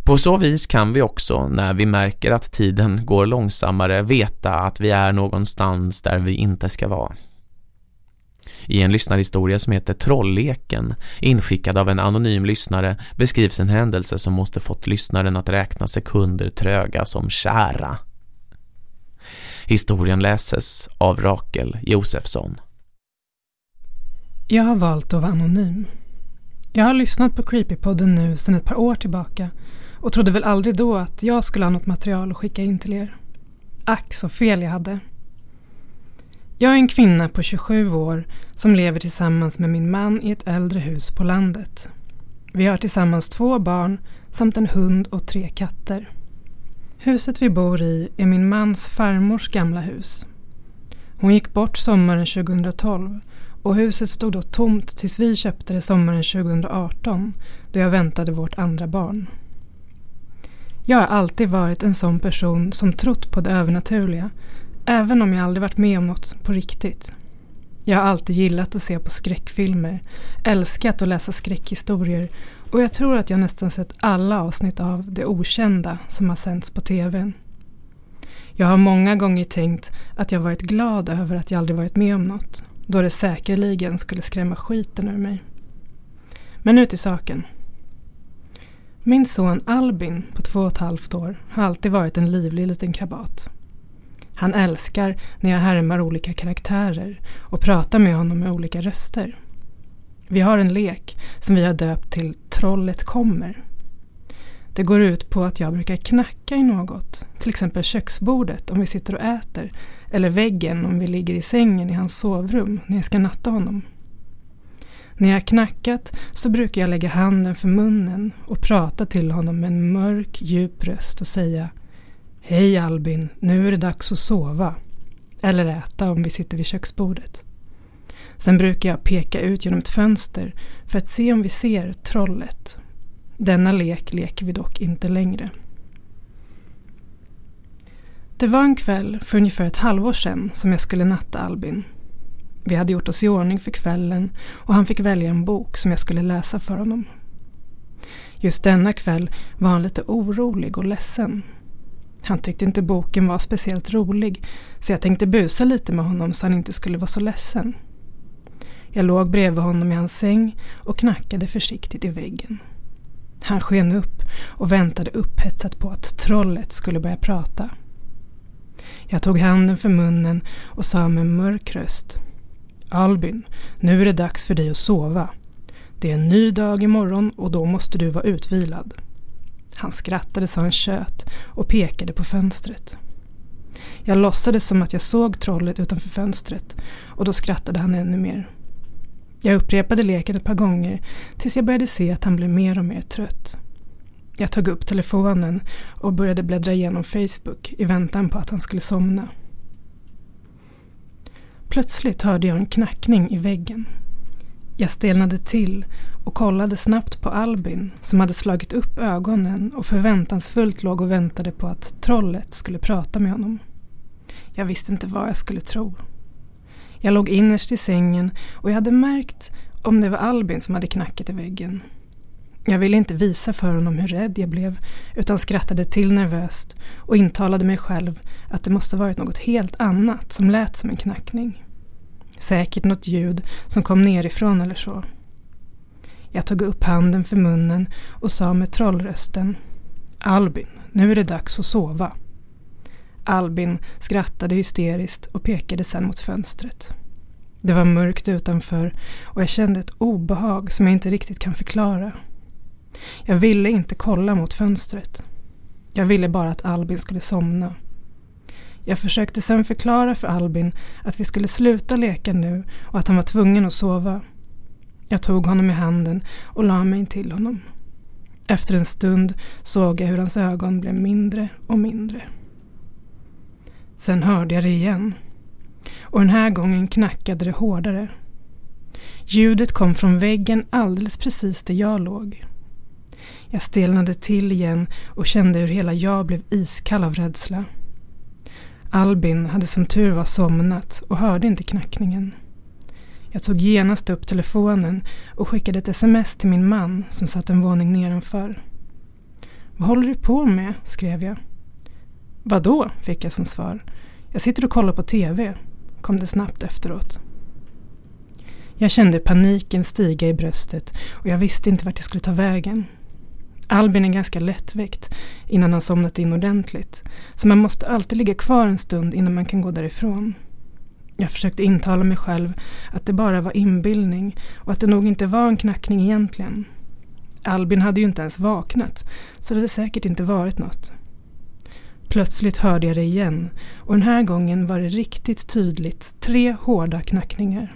På så vis kan vi också, när vi märker att tiden går långsammare, veta att vi är någonstans där vi inte ska vara. I en lyssnarhistoria som heter Trollleken, inskickad av en anonym lyssnare, beskrivs en händelse som måste fått lyssnaren att räkna sekunder tröga som kära. Historien läses av Rakel Josefsson. Jag har valt att vara anonym. Jag har lyssnat på Creepypodden nu sedan ett par år tillbaka och trodde väl aldrig då att jag skulle ha något material att skicka in till er. Ack så fel jag hade. Jag är en kvinna på 27 år som lever tillsammans med min man i ett äldre hus på landet. Vi har tillsammans två barn samt en hund och tre katter. Huset vi bor i är min mans farmors gamla hus. Hon gick bort sommaren 2012 och huset stod då tomt tills vi köpte det sommaren 2018 då jag väntade vårt andra barn. Jag har alltid varit en sån person som trott på det övernaturliga även om jag aldrig varit med om något på riktigt. Jag har alltid gillat att se på skräckfilmer, älskat att läsa skräckhistorier och jag tror att jag nästan sett alla avsnitt av Det Okända som har sänts på TVn. Jag har många gånger tänkt att jag varit glad över att jag aldrig varit med om något, då det säkerligen skulle skrämma skiten ur mig. Men nu till saken. Min son Albin på två och ett halvt år har alltid varit en livlig liten krabat. Han älskar när jag härmar olika karaktärer och pratar med honom med olika röster. Vi har en lek som vi har döpt till Trollet kommer. Det går ut på att jag brukar knacka i något, till exempel köksbordet om vi sitter och äter, eller väggen om vi ligger i sängen i hans sovrum när jag ska natta honom. När jag knackat så brukar jag lägga handen för munnen och prata till honom med en mörk, djup röst och säga Hej Albin, nu är det dags att sova. Eller äta om vi sitter vid köksbordet. Sen brukar jag peka ut genom ett fönster för att se om vi ser trollet. Denna lek leker vi dock inte längre. Det var en kväll för ungefär ett halvår sedan som jag skulle natta Albin. Vi hade gjort oss i ordning för kvällen och han fick välja en bok som jag skulle läsa för honom. Just denna kväll var han lite orolig och ledsen. Han tyckte inte boken var speciellt rolig så jag tänkte busa lite med honom så han inte skulle vara så ledsen. Jag låg bredvid honom i hans säng och knackade försiktigt i väggen. Han sken upp och väntade upphetsat på att trollet skulle börja prata. Jag tog handen för munnen och sa med mörk röst. Albin, nu är det dags för dig att sova. Det är en ny dag imorgon och då måste du vara utvilad. Han skrattade så han tjöt och pekade på fönstret. Jag låtsades som att jag såg trollet utanför fönstret och då skrattade han ännu mer. Jag upprepade leken ett par gånger tills jag började se att han blev mer och mer trött. Jag tog upp telefonen och började bläddra igenom Facebook i väntan på att han skulle somna. Plötsligt hörde jag en knackning i väggen. Jag stelnade till och kollade snabbt på Albin som hade slagit upp ögonen och förväntansfullt låg och väntade på att trollet skulle prata med honom. Jag visste inte vad jag skulle tro. Jag låg innerst i sängen och jag hade märkt om det var Albin som hade knackat i väggen. Jag ville inte visa för honom hur rädd jag blev utan skrattade till nervöst och intalade mig själv att det måste varit något helt annat som lät som en knackning. Säkert något ljud som kom nerifrån eller så. Jag tog upp handen för munnen och sa med trollrösten Albin, nu är det dags att sova. Albin skrattade hysteriskt och pekade sen mot fönstret. Det var mörkt utanför och jag kände ett obehag som jag inte riktigt kan förklara. Jag ville inte kolla mot fönstret. Jag ville bara att Albin skulle somna. Jag försökte sen förklara för Albin att vi skulle sluta leka nu och att han var tvungen att sova. Jag tog honom i handen och la mig till honom. Efter en stund såg jag hur hans ögon blev mindre och mindre. Sen hörde jag det igen. Och den här gången knackade det hårdare. Ljudet kom från väggen alldeles precis där jag låg. Jag stelnade till igen och kände hur hela jag blev iskall av rädsla. Albin hade som tur var somnat och hörde inte knackningen. Jag tog genast upp telefonen och skickade ett sms till min man som satt en våning nedanför. Vad håller du på med? skrev jag. Vadå? fick jag som svar. Jag sitter och kollar på TV, kom det snabbt efteråt. Jag kände paniken stiga i bröstet och jag visste inte vart jag skulle ta vägen. Albin är ganska lättväckt innan han somnat in ordentligt, så man måste alltid ligga kvar en stund innan man kan gå därifrån. Jag försökte intala mig själv att det bara var inbildning och att det nog inte var en knackning egentligen. Albin hade ju inte ens vaknat, så det hade säkert inte varit något. Plötsligt hörde jag det igen och den här gången var det riktigt tydligt tre hårda knackningar.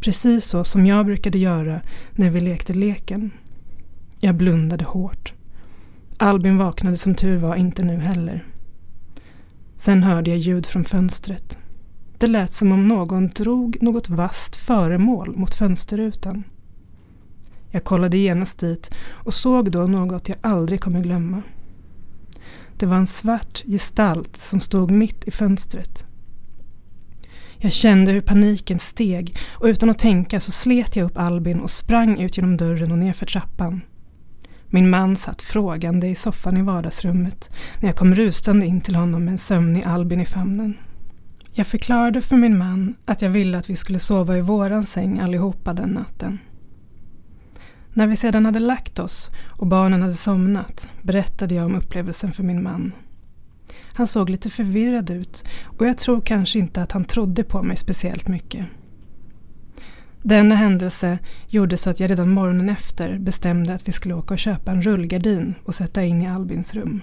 Precis så som jag brukade göra när vi lekte leken. Jag blundade hårt. Albin vaknade som tur var inte nu heller. Sen hörde jag ljud från fönstret. Det lät som om någon drog något vasst föremål mot fönsterrutan. Jag kollade genast dit och såg då något jag aldrig kommer glömma. Det var en svart gestalt som stod mitt i fönstret. Jag kände hur paniken steg och utan att tänka så slet jag upp Albin och sprang ut genom dörren och nerför trappan. Min man satt frågande i soffan i vardagsrummet när jag kom rusande in till honom med en sömnig Albin i famnen. Jag förklarade för min man att jag ville att vi skulle sova i våran säng allihopa den natten. När vi sedan hade lagt oss och barnen hade somnat berättade jag om upplevelsen för min man. Han såg lite förvirrad ut och jag tror kanske inte att han trodde på mig speciellt mycket. Denna händelse gjorde så att jag redan morgonen efter bestämde att vi skulle åka och köpa en rullgardin och sätta in i Albins rum.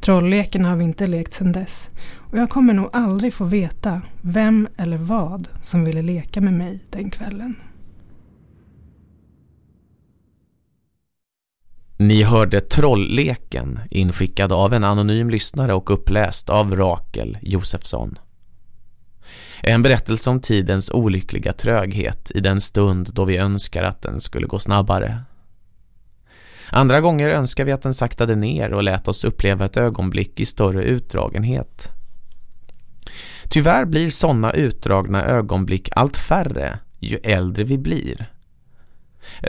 Trollleken har vi inte lekt sedan dess och jag kommer nog aldrig få veta vem eller vad som ville leka med mig den kvällen. Ni hörde Trollleken inskickad av en anonym lyssnare och uppläst av Rakel Josefsson. En berättelse om tidens olyckliga tröghet i den stund då vi önskar att den skulle gå snabbare. Andra gånger önskar vi att den saktade ner och lät oss uppleva ett ögonblick i större utdragenhet. Tyvärr blir sådana utdragna ögonblick allt färre ju äldre vi blir.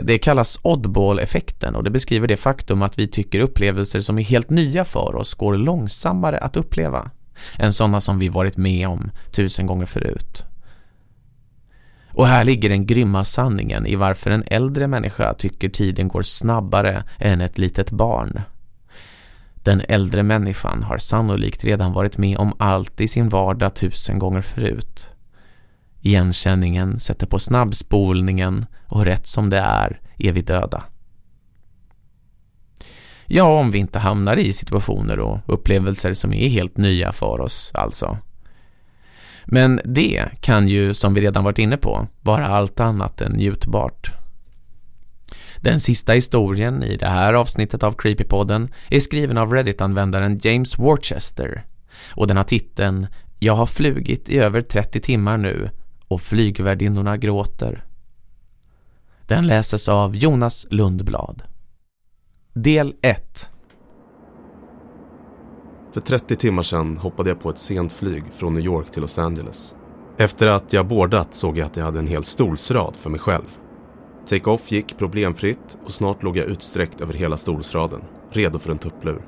Det kallas oddball-effekten och det beskriver det faktum att vi tycker upplevelser som är helt nya för oss går långsammare att uppleva än sådana som vi varit med om tusen gånger förut. Och här ligger den grymma sanningen i varför en äldre människa tycker tiden går snabbare än ett litet barn. Den äldre människan har sannolikt redan varit med om allt i sin vardag tusen gånger förut. Igenkänningen sätter på snabbspolningen och rätt som det är är vi döda. Ja, om vi inte hamnar i situationer och upplevelser som är helt nya för oss alltså. Men det kan ju, som vi redan varit inne på, vara allt annat än njutbart. Den sista historien i det här avsnittet av Creepypodden är skriven av Reddit-användaren James Worcester och den har titeln Jag har flugit i över 30 timmar nu och flygvärdinnorna gråter. Den läses av Jonas Lundblad. Del 1 För 30 timmar sedan hoppade jag på ett sent flyg från New York till Los Angeles. Efter att jag bordat såg jag att jag hade en hel stolsrad för mig själv. Take-off gick problemfritt och snart låg jag utsträckt över hela stolsraden, redo för en tupplur.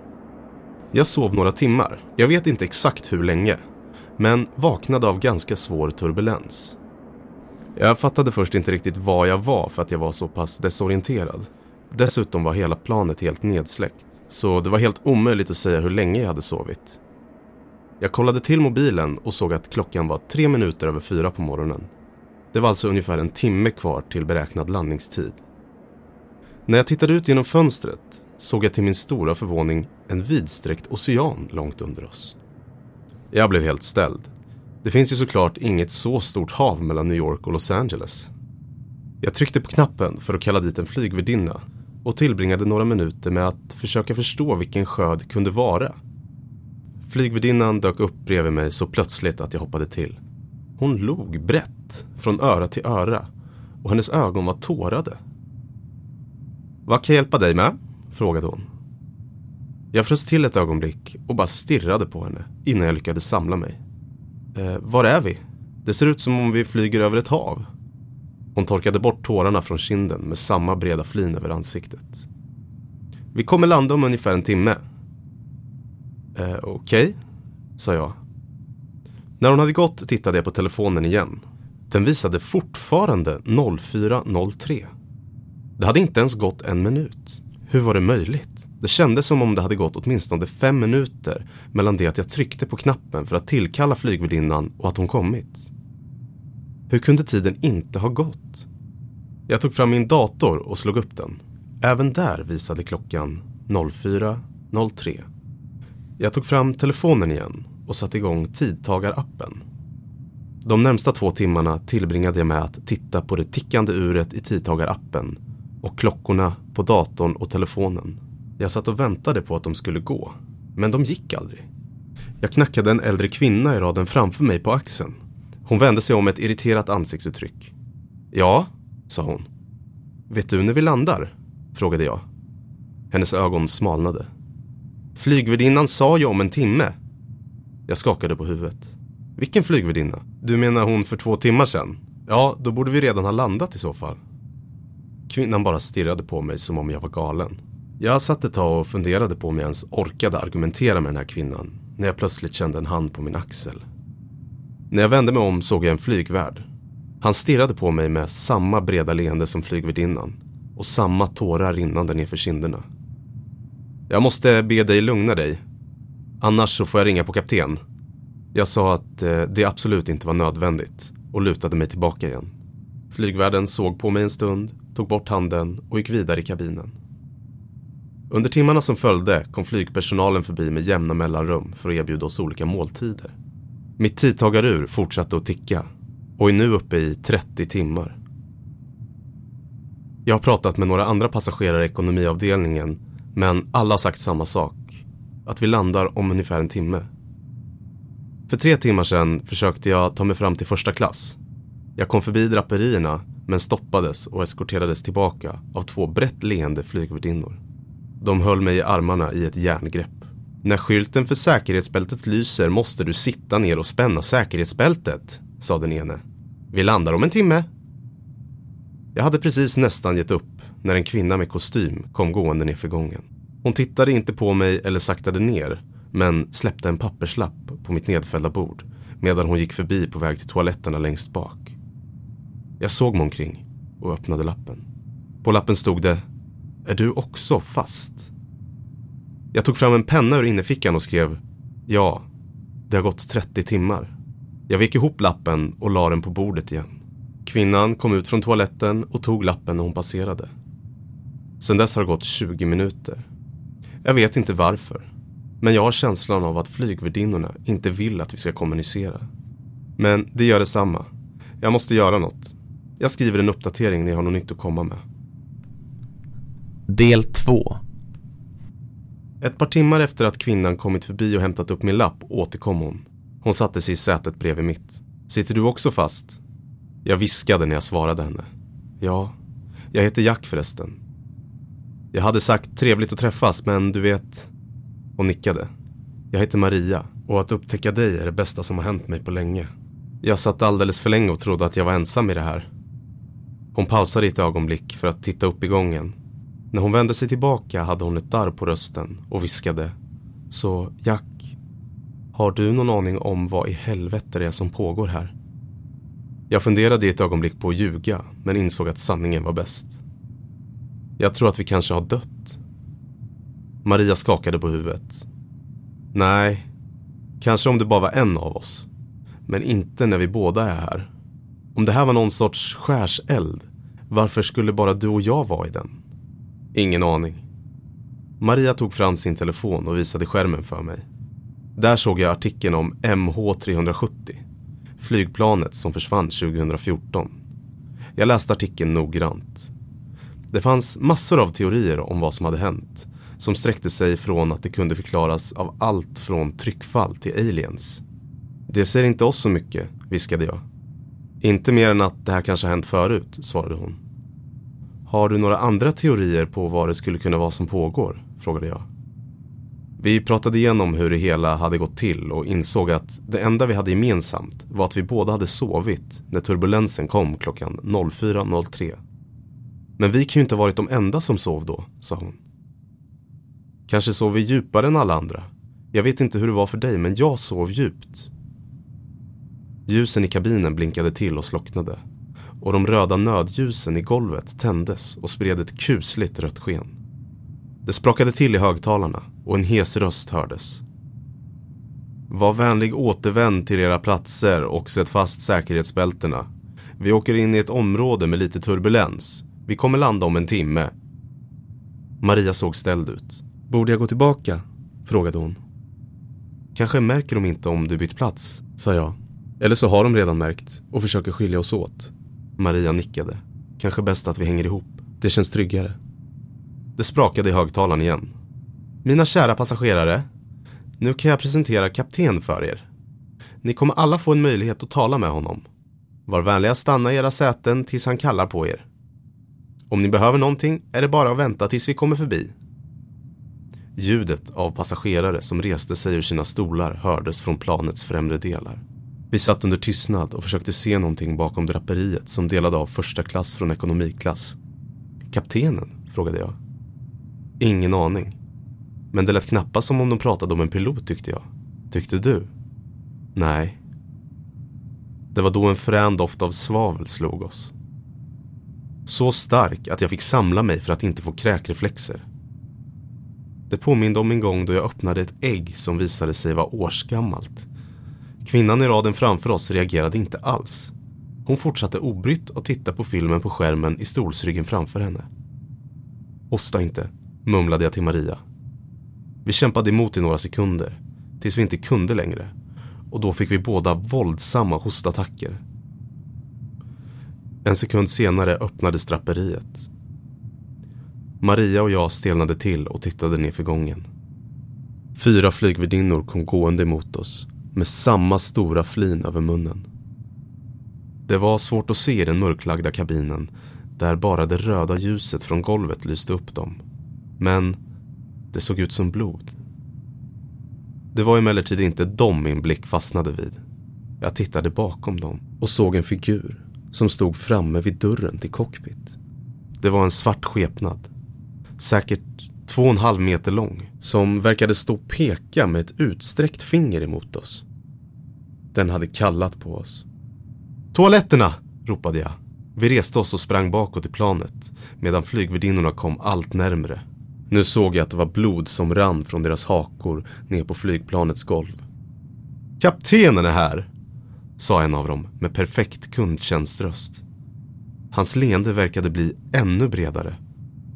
Jag sov några timmar, jag vet inte exakt hur länge, men vaknade av ganska svår turbulens. Jag fattade först inte riktigt var jag var för att jag var så pass desorienterad. Dessutom var hela planet helt nedsläckt, så det var helt omöjligt att säga hur länge jag hade sovit. Jag kollade till mobilen och såg att klockan var tre minuter över fyra på morgonen. Det var alltså ungefär en timme kvar till beräknad landningstid. När jag tittade ut genom fönstret såg jag till min stora förvåning en vidsträckt ocean långt under oss. Jag blev helt ställd. Det finns ju såklart inget så stort hav mellan New York och Los Angeles. Jag tryckte på knappen för att kalla dit en flygvärdinna och tillbringade några minuter med att försöka förstå vilken sjö det kunde vara. Flygvärdinnan dök upp bredvid mig så plötsligt att jag hoppade till. Hon log brett, från öra till öra och hennes ögon var tårade. Vad kan jag hjälpa dig med? frågade hon. Jag frös till ett ögonblick och bara stirrade på henne innan jag lyckades samla mig. Eh, var är vi? Det ser ut som om vi flyger över ett hav. Hon torkade bort tårarna från kinden med samma breda flin över ansiktet. Vi kommer landa om ungefär en timme. Eh, Okej, okay, sa jag. När hon hade gått tittade jag på telefonen igen. Den visade fortfarande 04.03. Det hade inte ens gått en minut. Hur var det möjligt? Det kändes som om det hade gått åtminstone fem minuter mellan det att jag tryckte på knappen för att tillkalla flygvärdinnan och att hon kommit. Hur kunde tiden inte ha gått? Jag tog fram min dator och slog upp den. Även där visade klockan 04.03. Jag tog fram telefonen igen och satte igång tidtagarappen. De närmsta två timmarna tillbringade jag med att titta på det tickande uret i tidtagarappen och klockorna på datorn och telefonen. Jag satt och väntade på att de skulle gå, men de gick aldrig. Jag knackade en äldre kvinna i raden framför mig på axeln. Hon vände sig om med ett irriterat ansiktsuttryck. Ja, sa hon. Vet du när vi landar? frågade jag. Hennes ögon smalnade. Flygvärdinnan sa ju om en timme. Jag skakade på huvudet. Vilken flygvärdinna? Du menar hon för två timmar sedan? Ja, då borde vi redan ha landat i så fall. Kvinnan bara stirrade på mig som om jag var galen. Jag satt ett tag och funderade på om jag ens orkade argumentera med den här kvinnan när jag plötsligt kände en hand på min axel. När jag vände mig om såg jag en flygvärd. Han stirrade på mig med samma breda leende som flygvärdinnan och samma tårar rinnande nerför kinderna. Jag måste be dig lugna dig. Annars så får jag ringa på kapten. Jag sa att eh, det absolut inte var nödvändigt och lutade mig tillbaka igen. Flygvärden såg på mig en stund, tog bort handen och gick vidare i kabinen. Under timmarna som följde kom flygpersonalen förbi med jämna mellanrum för att erbjuda oss olika måltider. Mitt tidtagarur fortsatte att ticka och är nu uppe i 30 timmar. Jag har pratat med några andra passagerare i ekonomiavdelningen men alla har sagt samma sak. Att vi landar om ungefär en timme. För tre timmar sedan försökte jag ta mig fram till första klass. Jag kom förbi draperierna men stoppades och eskorterades tillbaka av två brett leende flygvärdinnor. De höll mig i armarna i ett järngrepp. När skylten för säkerhetsbältet lyser måste du sitta ner och spänna säkerhetsbältet, sa den ene. Vi landar om en timme. Jag hade precis nästan gett upp när en kvinna med kostym kom gående nerför gången. Hon tittade inte på mig eller saktade ner, men släppte en papperslapp på mitt nedfällda bord medan hon gick förbi på väg till toaletterna längst bak. Jag såg mig omkring och öppnade lappen. På lappen stod det är du också fast? Jag tog fram en penna ur innerfickan och skrev Ja, det har gått 30 timmar. Jag vek ihop lappen och la den på bordet igen. Kvinnan kom ut från toaletten och tog lappen när hon passerade. Sedan dess har det gått 20 minuter. Jag vet inte varför. Men jag har känslan av att flygvärdinnorna inte vill att vi ska kommunicera. Men det gör detsamma. Jag måste göra något. Jag skriver en uppdatering när jag har något nytt att komma med. Del 2 Ett par timmar efter att kvinnan kommit förbi och hämtat upp min lapp återkom hon. Hon satte sig i sätet bredvid mitt. Sitter du också fast? Jag viskade när jag svarade henne. Ja, jag heter Jack förresten. Jag hade sagt trevligt att träffas men du vet. Hon nickade. Jag heter Maria och att upptäcka dig är det bästa som har hänt mig på länge. Jag satt alldeles för länge och trodde att jag var ensam i det här. Hon pausade ett ögonblick för att titta upp i gången. När hon vände sig tillbaka hade hon ett darr på rösten och viskade. Så Jack, har du någon aning om vad i helvete det är som pågår här? Jag funderade i ett ögonblick på att ljuga men insåg att sanningen var bäst. Jag tror att vi kanske har dött. Maria skakade på huvudet. Nej, kanske om det bara var en av oss. Men inte när vi båda är här. Om det här var någon sorts skärseld, varför skulle bara du och jag vara i den? Ingen aning. Maria tog fram sin telefon och visade skärmen för mig. Där såg jag artikeln om MH370. Flygplanet som försvann 2014. Jag läste artikeln noggrant. Det fanns massor av teorier om vad som hade hänt. Som sträckte sig från att det kunde förklaras av allt från tryckfall till aliens. Det ser inte oss så mycket, viskade jag. Inte mer än att det här kanske har hänt förut, svarade hon. Har du några andra teorier på vad det skulle kunna vara som pågår? frågade jag. Vi pratade igenom hur det hela hade gått till och insåg att det enda vi hade gemensamt var att vi båda hade sovit när turbulensen kom klockan 04.03. Men vi kan ju inte ha varit de enda som sov då, sa hon. Kanske sov vi djupare än alla andra. Jag vet inte hur det var för dig, men jag sov djupt. Ljusen i kabinen blinkade till och slocknade. Och de röda nödljusen i golvet tändes och spred ett kusligt rött sken. Det sprakade till i högtalarna och en hes röst hördes. Var vänlig återvänd till era platser och sätt fast säkerhetsbältena. Vi åker in i ett område med lite turbulens. Vi kommer landa om en timme. Maria såg ställd ut. Borde jag gå tillbaka? frågade hon. Kanske märker de inte om du bytt plats, sa jag. Eller så har de redan märkt och försöker skilja oss åt. Maria nickade. Kanske bäst att vi hänger ihop. Det känns tryggare. Det sprakade i högtalaren igen. Mina kära passagerare. Nu kan jag presentera kapten för er. Ni kommer alla få en möjlighet att tala med honom. Var vänliga stanna i era säten tills han kallar på er. Om ni behöver någonting är det bara att vänta tills vi kommer förbi. Ljudet av passagerare som reste sig ur sina stolar hördes från planets främre delar. Vi satt under tystnad och försökte se någonting bakom draperiet som delade av första klass från ekonomiklass. Kaptenen? frågade jag. Ingen aning. Men det lät knappast som om de pratade om en pilot tyckte jag. Tyckte du? Nej. Det var då en frän doft av svavel slog oss. Så stark att jag fick samla mig för att inte få kräkreflexer. Det påminde om en gång då jag öppnade ett ägg som visade sig vara årsgammalt. Kvinnan i raden framför oss reagerade inte alls. Hon fortsatte obrytt att titta på filmen på skärmen i stolsryggen framför henne. Hosta inte, mumlade jag till Maria. Vi kämpade emot i några sekunder, tills vi inte kunde längre. Och då fick vi båda våldsamma hostattacker. En sekund senare öppnades draperiet. Maria och jag stelnade till och tittade ner för gången. Fyra flygvärdinnor kom gående emot oss med samma stora flin över munnen. Det var svårt att se i den mörklagda kabinen där bara det röda ljuset från golvet lyste upp dem. Men det såg ut som blod. Det var emellertid inte dem min blick fastnade vid. Jag tittade bakom dem och såg en figur som stod framme vid dörren till cockpit. Det var en svart skepnad. Säkert två och en halv meter lång. Som verkade stå och peka med ett utsträckt finger emot oss. Den hade kallat på oss. Toaletterna! ropade jag. Vi reste oss och sprang bakåt i planet medan flygvärdinnorna kom allt närmre. Nu såg jag att det var blod som rann från deras hakor ner på flygplanets golv. Kaptenen är här! sa en av dem med perfekt kundtjänströst. Hans leende verkade bli ännu bredare.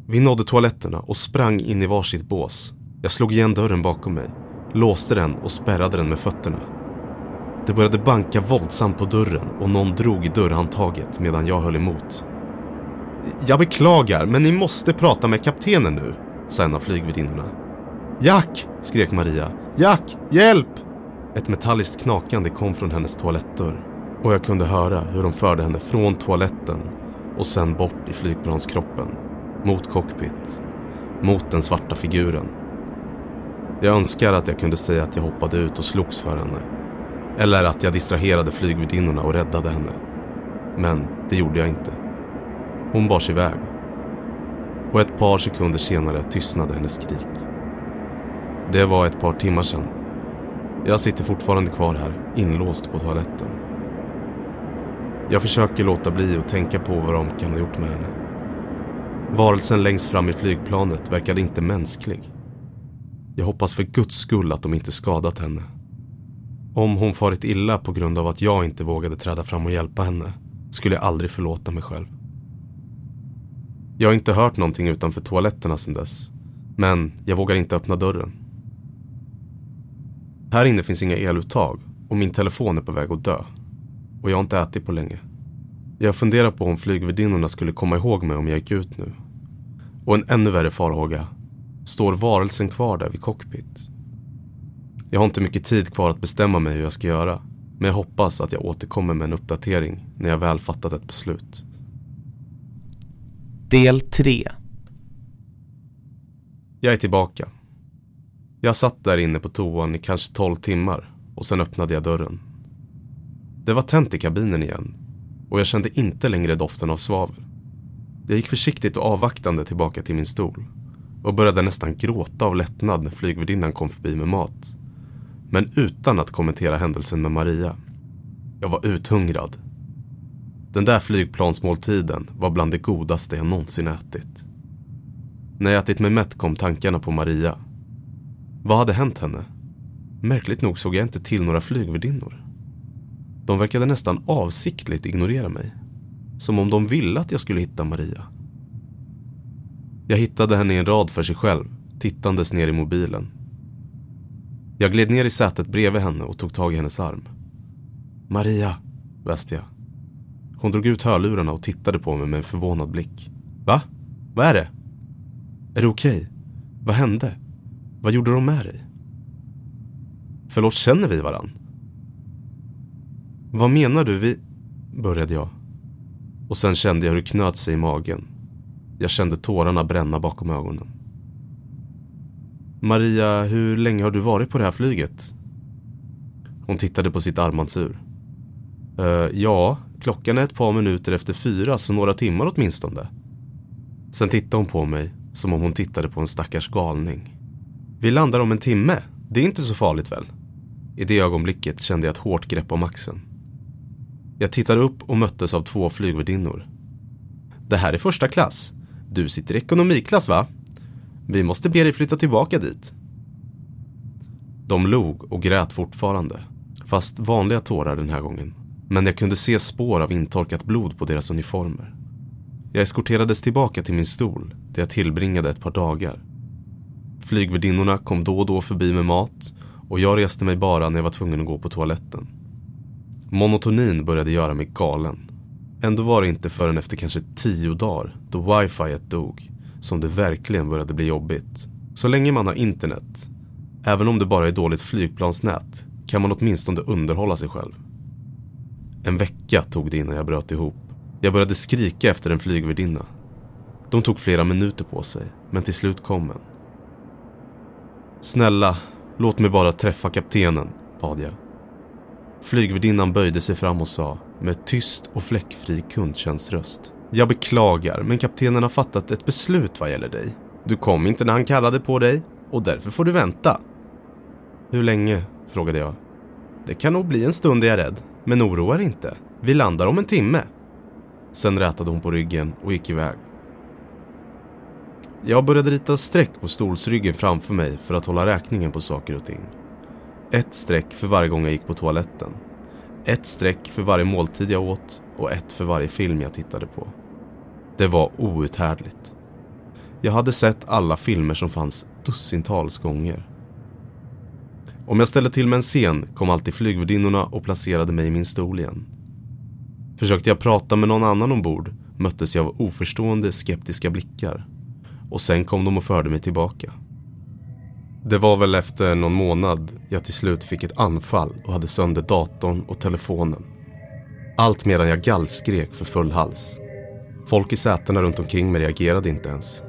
Vi nådde toaletterna och sprang in i varsitt bås. Jag slog igen dörren bakom mig, låste den och spärrade den med fötterna. Det började banka våldsamt på dörren och någon drog i dörrhandtaget medan jag höll emot. Jag beklagar, men ni måste prata med kaptenen nu, sa en av flygvärdinnorna. Jack! skrek Maria. Jack, hjälp! Ett metalliskt knakande kom från hennes toalettdörr och jag kunde höra hur de förde henne från toaletten och sen bort i flygplanskroppen, mot cockpit, mot den svarta figuren. Jag önskar att jag kunde säga att jag hoppade ut och slogs för henne. Eller att jag distraherade flygvärdinnorna och räddade henne. Men det gjorde jag inte. Hon bars iväg. Och ett par sekunder senare tystnade hennes skrik. Det var ett par timmar sedan jag sitter fortfarande kvar här, inlåst på toaletten. Jag försöker låta bli att tänka på vad de kan ha gjort med henne. Varelsen längst fram i flygplanet verkade inte mänsklig. Jag hoppas för guds skull att de inte skadat henne. Om hon farit illa på grund av att jag inte vågade träda fram och hjälpa henne skulle jag aldrig förlåta mig själv. Jag har inte hört någonting utanför toaletterna sedan dess. Men jag vågar inte öppna dörren. Här inne finns inga eluttag och min telefon är på väg att dö. Och jag har inte ätit på länge. Jag funderar på om flygvärdinnorna skulle komma ihåg mig om jag gick ut nu. Och en ännu värre farhåga. Står varelsen kvar där vid cockpit? Jag har inte mycket tid kvar att bestämma mig hur jag ska göra. Men jag hoppas att jag återkommer med en uppdatering när jag väl fattat ett beslut. Del 3 Jag är tillbaka. Jag satt där inne på toan i kanske 12 timmar och sen öppnade jag dörren. Det var tänt i kabinen igen och jag kände inte längre doften av svavel. Jag gick försiktigt och avvaktande tillbaka till min stol och började nästan gråta av lättnad när flygvärdinnan kom förbi med mat. Men utan att kommentera händelsen med Maria. Jag var uthungrad. Den där flygplansmåltiden var bland det godaste jag någonsin ätit. När jag ätit mig mätt kom tankarna på Maria vad hade hänt henne? Märkligt nog såg jag inte till några flygvärdinnor. De verkade nästan avsiktligt ignorera mig. Som om de ville att jag skulle hitta Maria. Jag hittade henne i en rad för sig själv, tittandes ner i mobilen. Jag gled ner i sätet bredvid henne och tog tag i hennes arm. Maria, väste jag. Hon drog ut hörlurarna och tittade på mig med en förvånad blick. Va? Vad är det? Är det okej? Okay? Vad hände? Vad gjorde de med dig? Förlåt, känner vi varann? Vad menar du? Vi... Började jag. Och sen kände jag hur det knöt sig i magen. Jag kände tårarna bränna bakom ögonen. Maria, hur länge har du varit på det här flyget? Hon tittade på sitt armbandsur. Uh, ja, klockan är ett par minuter efter fyra, så några timmar åtminstone. Sen tittade hon på mig, som om hon tittade på en stackars galning. Vi landar om en timme. Det är inte så farligt väl? I det ögonblicket kände jag ett hårt grepp om axeln. Jag tittade upp och möttes av två flygvärdinnor. Det här är första klass. Du sitter i ekonomiklass va? Vi måste be dig flytta tillbaka dit. De log och grät fortfarande. Fast vanliga tårar den här gången. Men jag kunde se spår av intorkat blod på deras uniformer. Jag eskorterades tillbaka till min stol där jag tillbringade ett par dagar. Flygvärdinnorna kom då och då förbi med mat och jag reste mig bara när jag var tvungen att gå på toaletten. Monotonin började göra mig galen. Ändå var det inte förrän efter kanske tio dagar, då wifi dog, som det verkligen började bli jobbigt. Så länge man har internet, även om det bara är dåligt flygplansnät, kan man åtminstone underhålla sig själv. En vecka tog det innan jag bröt ihop. Jag började skrika efter en flygvärdinna. De tog flera minuter på sig, men till slut kom en. Snälla, låt mig bara träffa kaptenen, bad jag. Flygvärdinnan böjde sig fram och sa med tyst och fläckfri kundtjänströst. Jag beklagar, men kaptenen har fattat ett beslut vad gäller dig. Du kom inte när han kallade på dig och därför får du vänta. Hur länge? frågade jag. Det kan nog bli en stund är jag rädd, men oroa dig inte. Vi landar om en timme. Sen rätade hon på ryggen och gick iväg. Jag började rita streck på stolsryggen framför mig för att hålla räkningen på saker och ting. Ett streck för varje gång jag gick på toaletten. Ett streck för varje måltid jag åt och ett för varje film jag tittade på. Det var outhärdligt. Jag hade sett alla filmer som fanns dussintals gånger. Om jag ställde till med en scen kom alltid flygvärdinnorna och placerade mig i min stol igen. Försökte jag prata med någon annan ombord möttes jag av oförstående skeptiska blickar. Och sen kom de och förde mig tillbaka. Det var väl efter någon månad jag till slut fick ett anfall och hade sönder datorn och telefonen. Allt medan jag gallskrek för full hals. Folk i sätena runt omkring mig reagerade inte ens.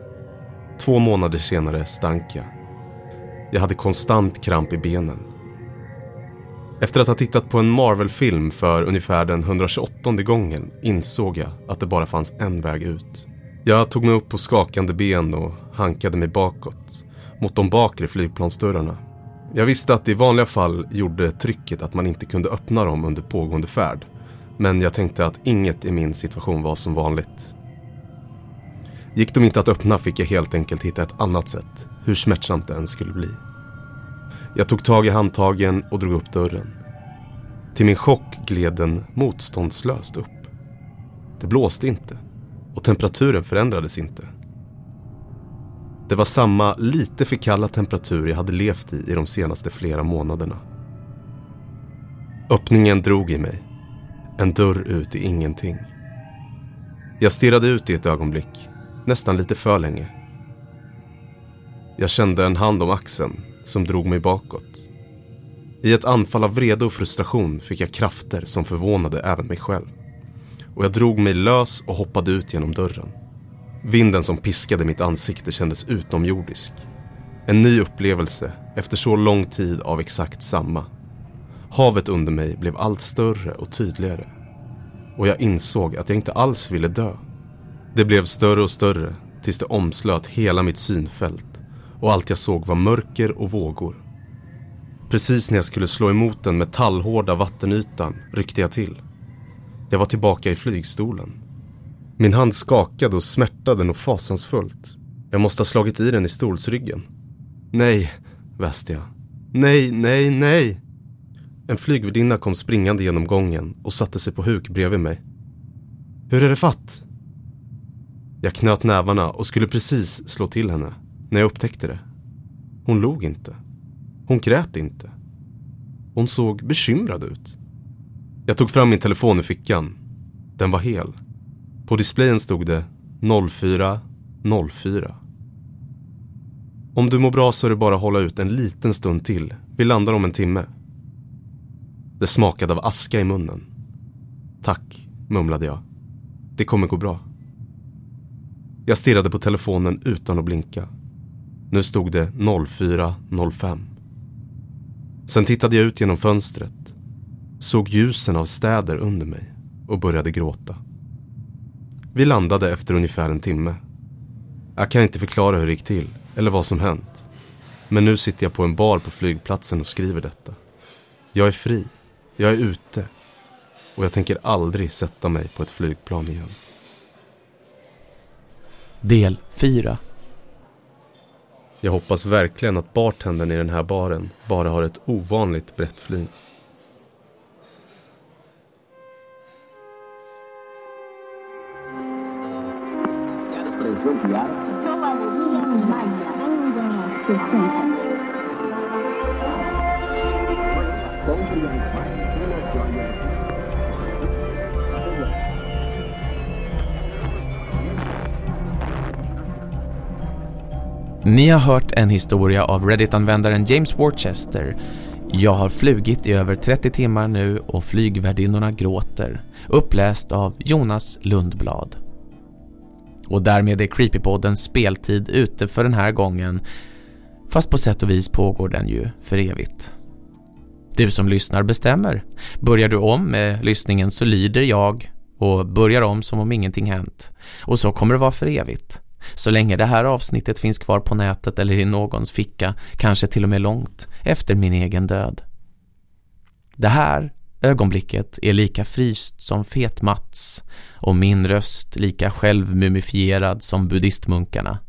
Två månader senare stank jag. Jag hade konstant kramp i benen. Efter att ha tittat på en Marvel-film för ungefär den 128 gången insåg jag att det bara fanns en väg ut. Jag tog mig upp på skakande ben och hankade mig bakåt mot de bakre flygplansdörrarna. Jag visste att i vanliga fall gjorde trycket att man inte kunde öppna dem under pågående färd. Men jag tänkte att inget i min situation var som vanligt. Gick de inte att öppna fick jag helt enkelt hitta ett annat sätt, hur smärtsamt det än skulle bli. Jag tog tag i handtagen och drog upp dörren. Till min chock gled den motståndslöst upp. Det blåste inte och temperaturen förändrades inte. Det var samma lite för kalla temperatur jag hade levt i i de senaste flera månaderna. Öppningen drog i mig. En dörr ut i ingenting. Jag stirrade ut i ett ögonblick, nästan lite för länge. Jag kände en hand om axeln som drog mig bakåt. I ett anfall av vrede och frustration fick jag krafter som förvånade även mig själv. Och jag drog mig lös och hoppade ut genom dörren. Vinden som piskade mitt ansikte kändes utomjordisk. En ny upplevelse efter så lång tid av exakt samma. Havet under mig blev allt större och tydligare. Och jag insåg att jag inte alls ville dö. Det blev större och större tills det omslöt hela mitt synfält och allt jag såg var mörker och vågor. Precis när jag skulle slå emot den metallhårda vattenytan ryckte jag till. Jag var tillbaka i flygstolen. Min hand skakade och smärtade nog fasansfullt. Jag måste ha slagit i den i stolsryggen. Nej, väste jag. Nej, nej, nej. En flygvärdinna kom springande genom gången och satte sig på huk bredvid mig. Hur är det fatt? Jag knöt nävarna och skulle precis slå till henne när jag upptäckte det. Hon log inte. Hon grät inte. Hon såg bekymrad ut. Jag tog fram min telefon ur fickan. Den var hel. På displayen stod det 0404. Om du mår bra så är det bara att hålla ut en liten stund till. Vi landar om en timme. Det smakade av aska i munnen. Tack, mumlade jag. Det kommer gå bra. Jag stirrade på telefonen utan att blinka. Nu stod det 04.05. Sen tittade jag ut genom fönstret. Såg ljusen av städer under mig och började gråta. Vi landade efter ungefär en timme. Jag kan inte förklara hur det gick till eller vad som hänt. Men nu sitter jag på en bar på flygplatsen och skriver detta. Jag är fri. Jag är ute. Och jag tänker aldrig sätta mig på ett flygplan igen. Del 4 Jag hoppas verkligen att bartendern i den här baren bara har ett ovanligt brett flin. Ni har hört en historia av Reddit-användaren James Worcester. Jag har flugit i över 30 timmar nu och flygvärdinnorna gråter. Uppläst av Jonas Lundblad. Och därmed är Creepypoddens speltid ute för den här gången. Fast på sätt och vis pågår den ju för evigt. Du som lyssnar bestämmer. Börjar du om med lyssningen så lyder jag och börjar om som om ingenting hänt. Och så kommer det vara för evigt. Så länge det här avsnittet finns kvar på nätet eller i någons ficka, kanske till och med långt efter min egen död. Det här ögonblicket är lika fryst som Fet-Mats och min röst lika självmumifierad som buddhistmunkarna.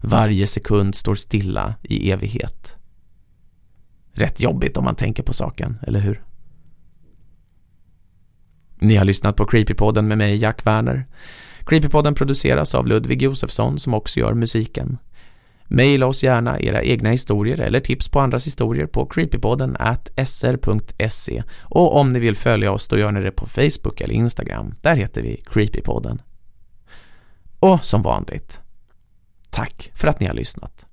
Varje sekund står stilla i evighet. Rätt jobbigt om man tänker på saken, eller hur? Ni har lyssnat på Creepypodden med mig, Jack Werner. Creepypodden produceras av Ludvig Josefsson som också gör musiken. Maila oss gärna era egna historier eller tips på andras historier på creepypodden at sr.se och om ni vill följa oss då gör ni det på Facebook eller Instagram. Där heter vi Creepypodden. Och som vanligt, tack för att ni har lyssnat.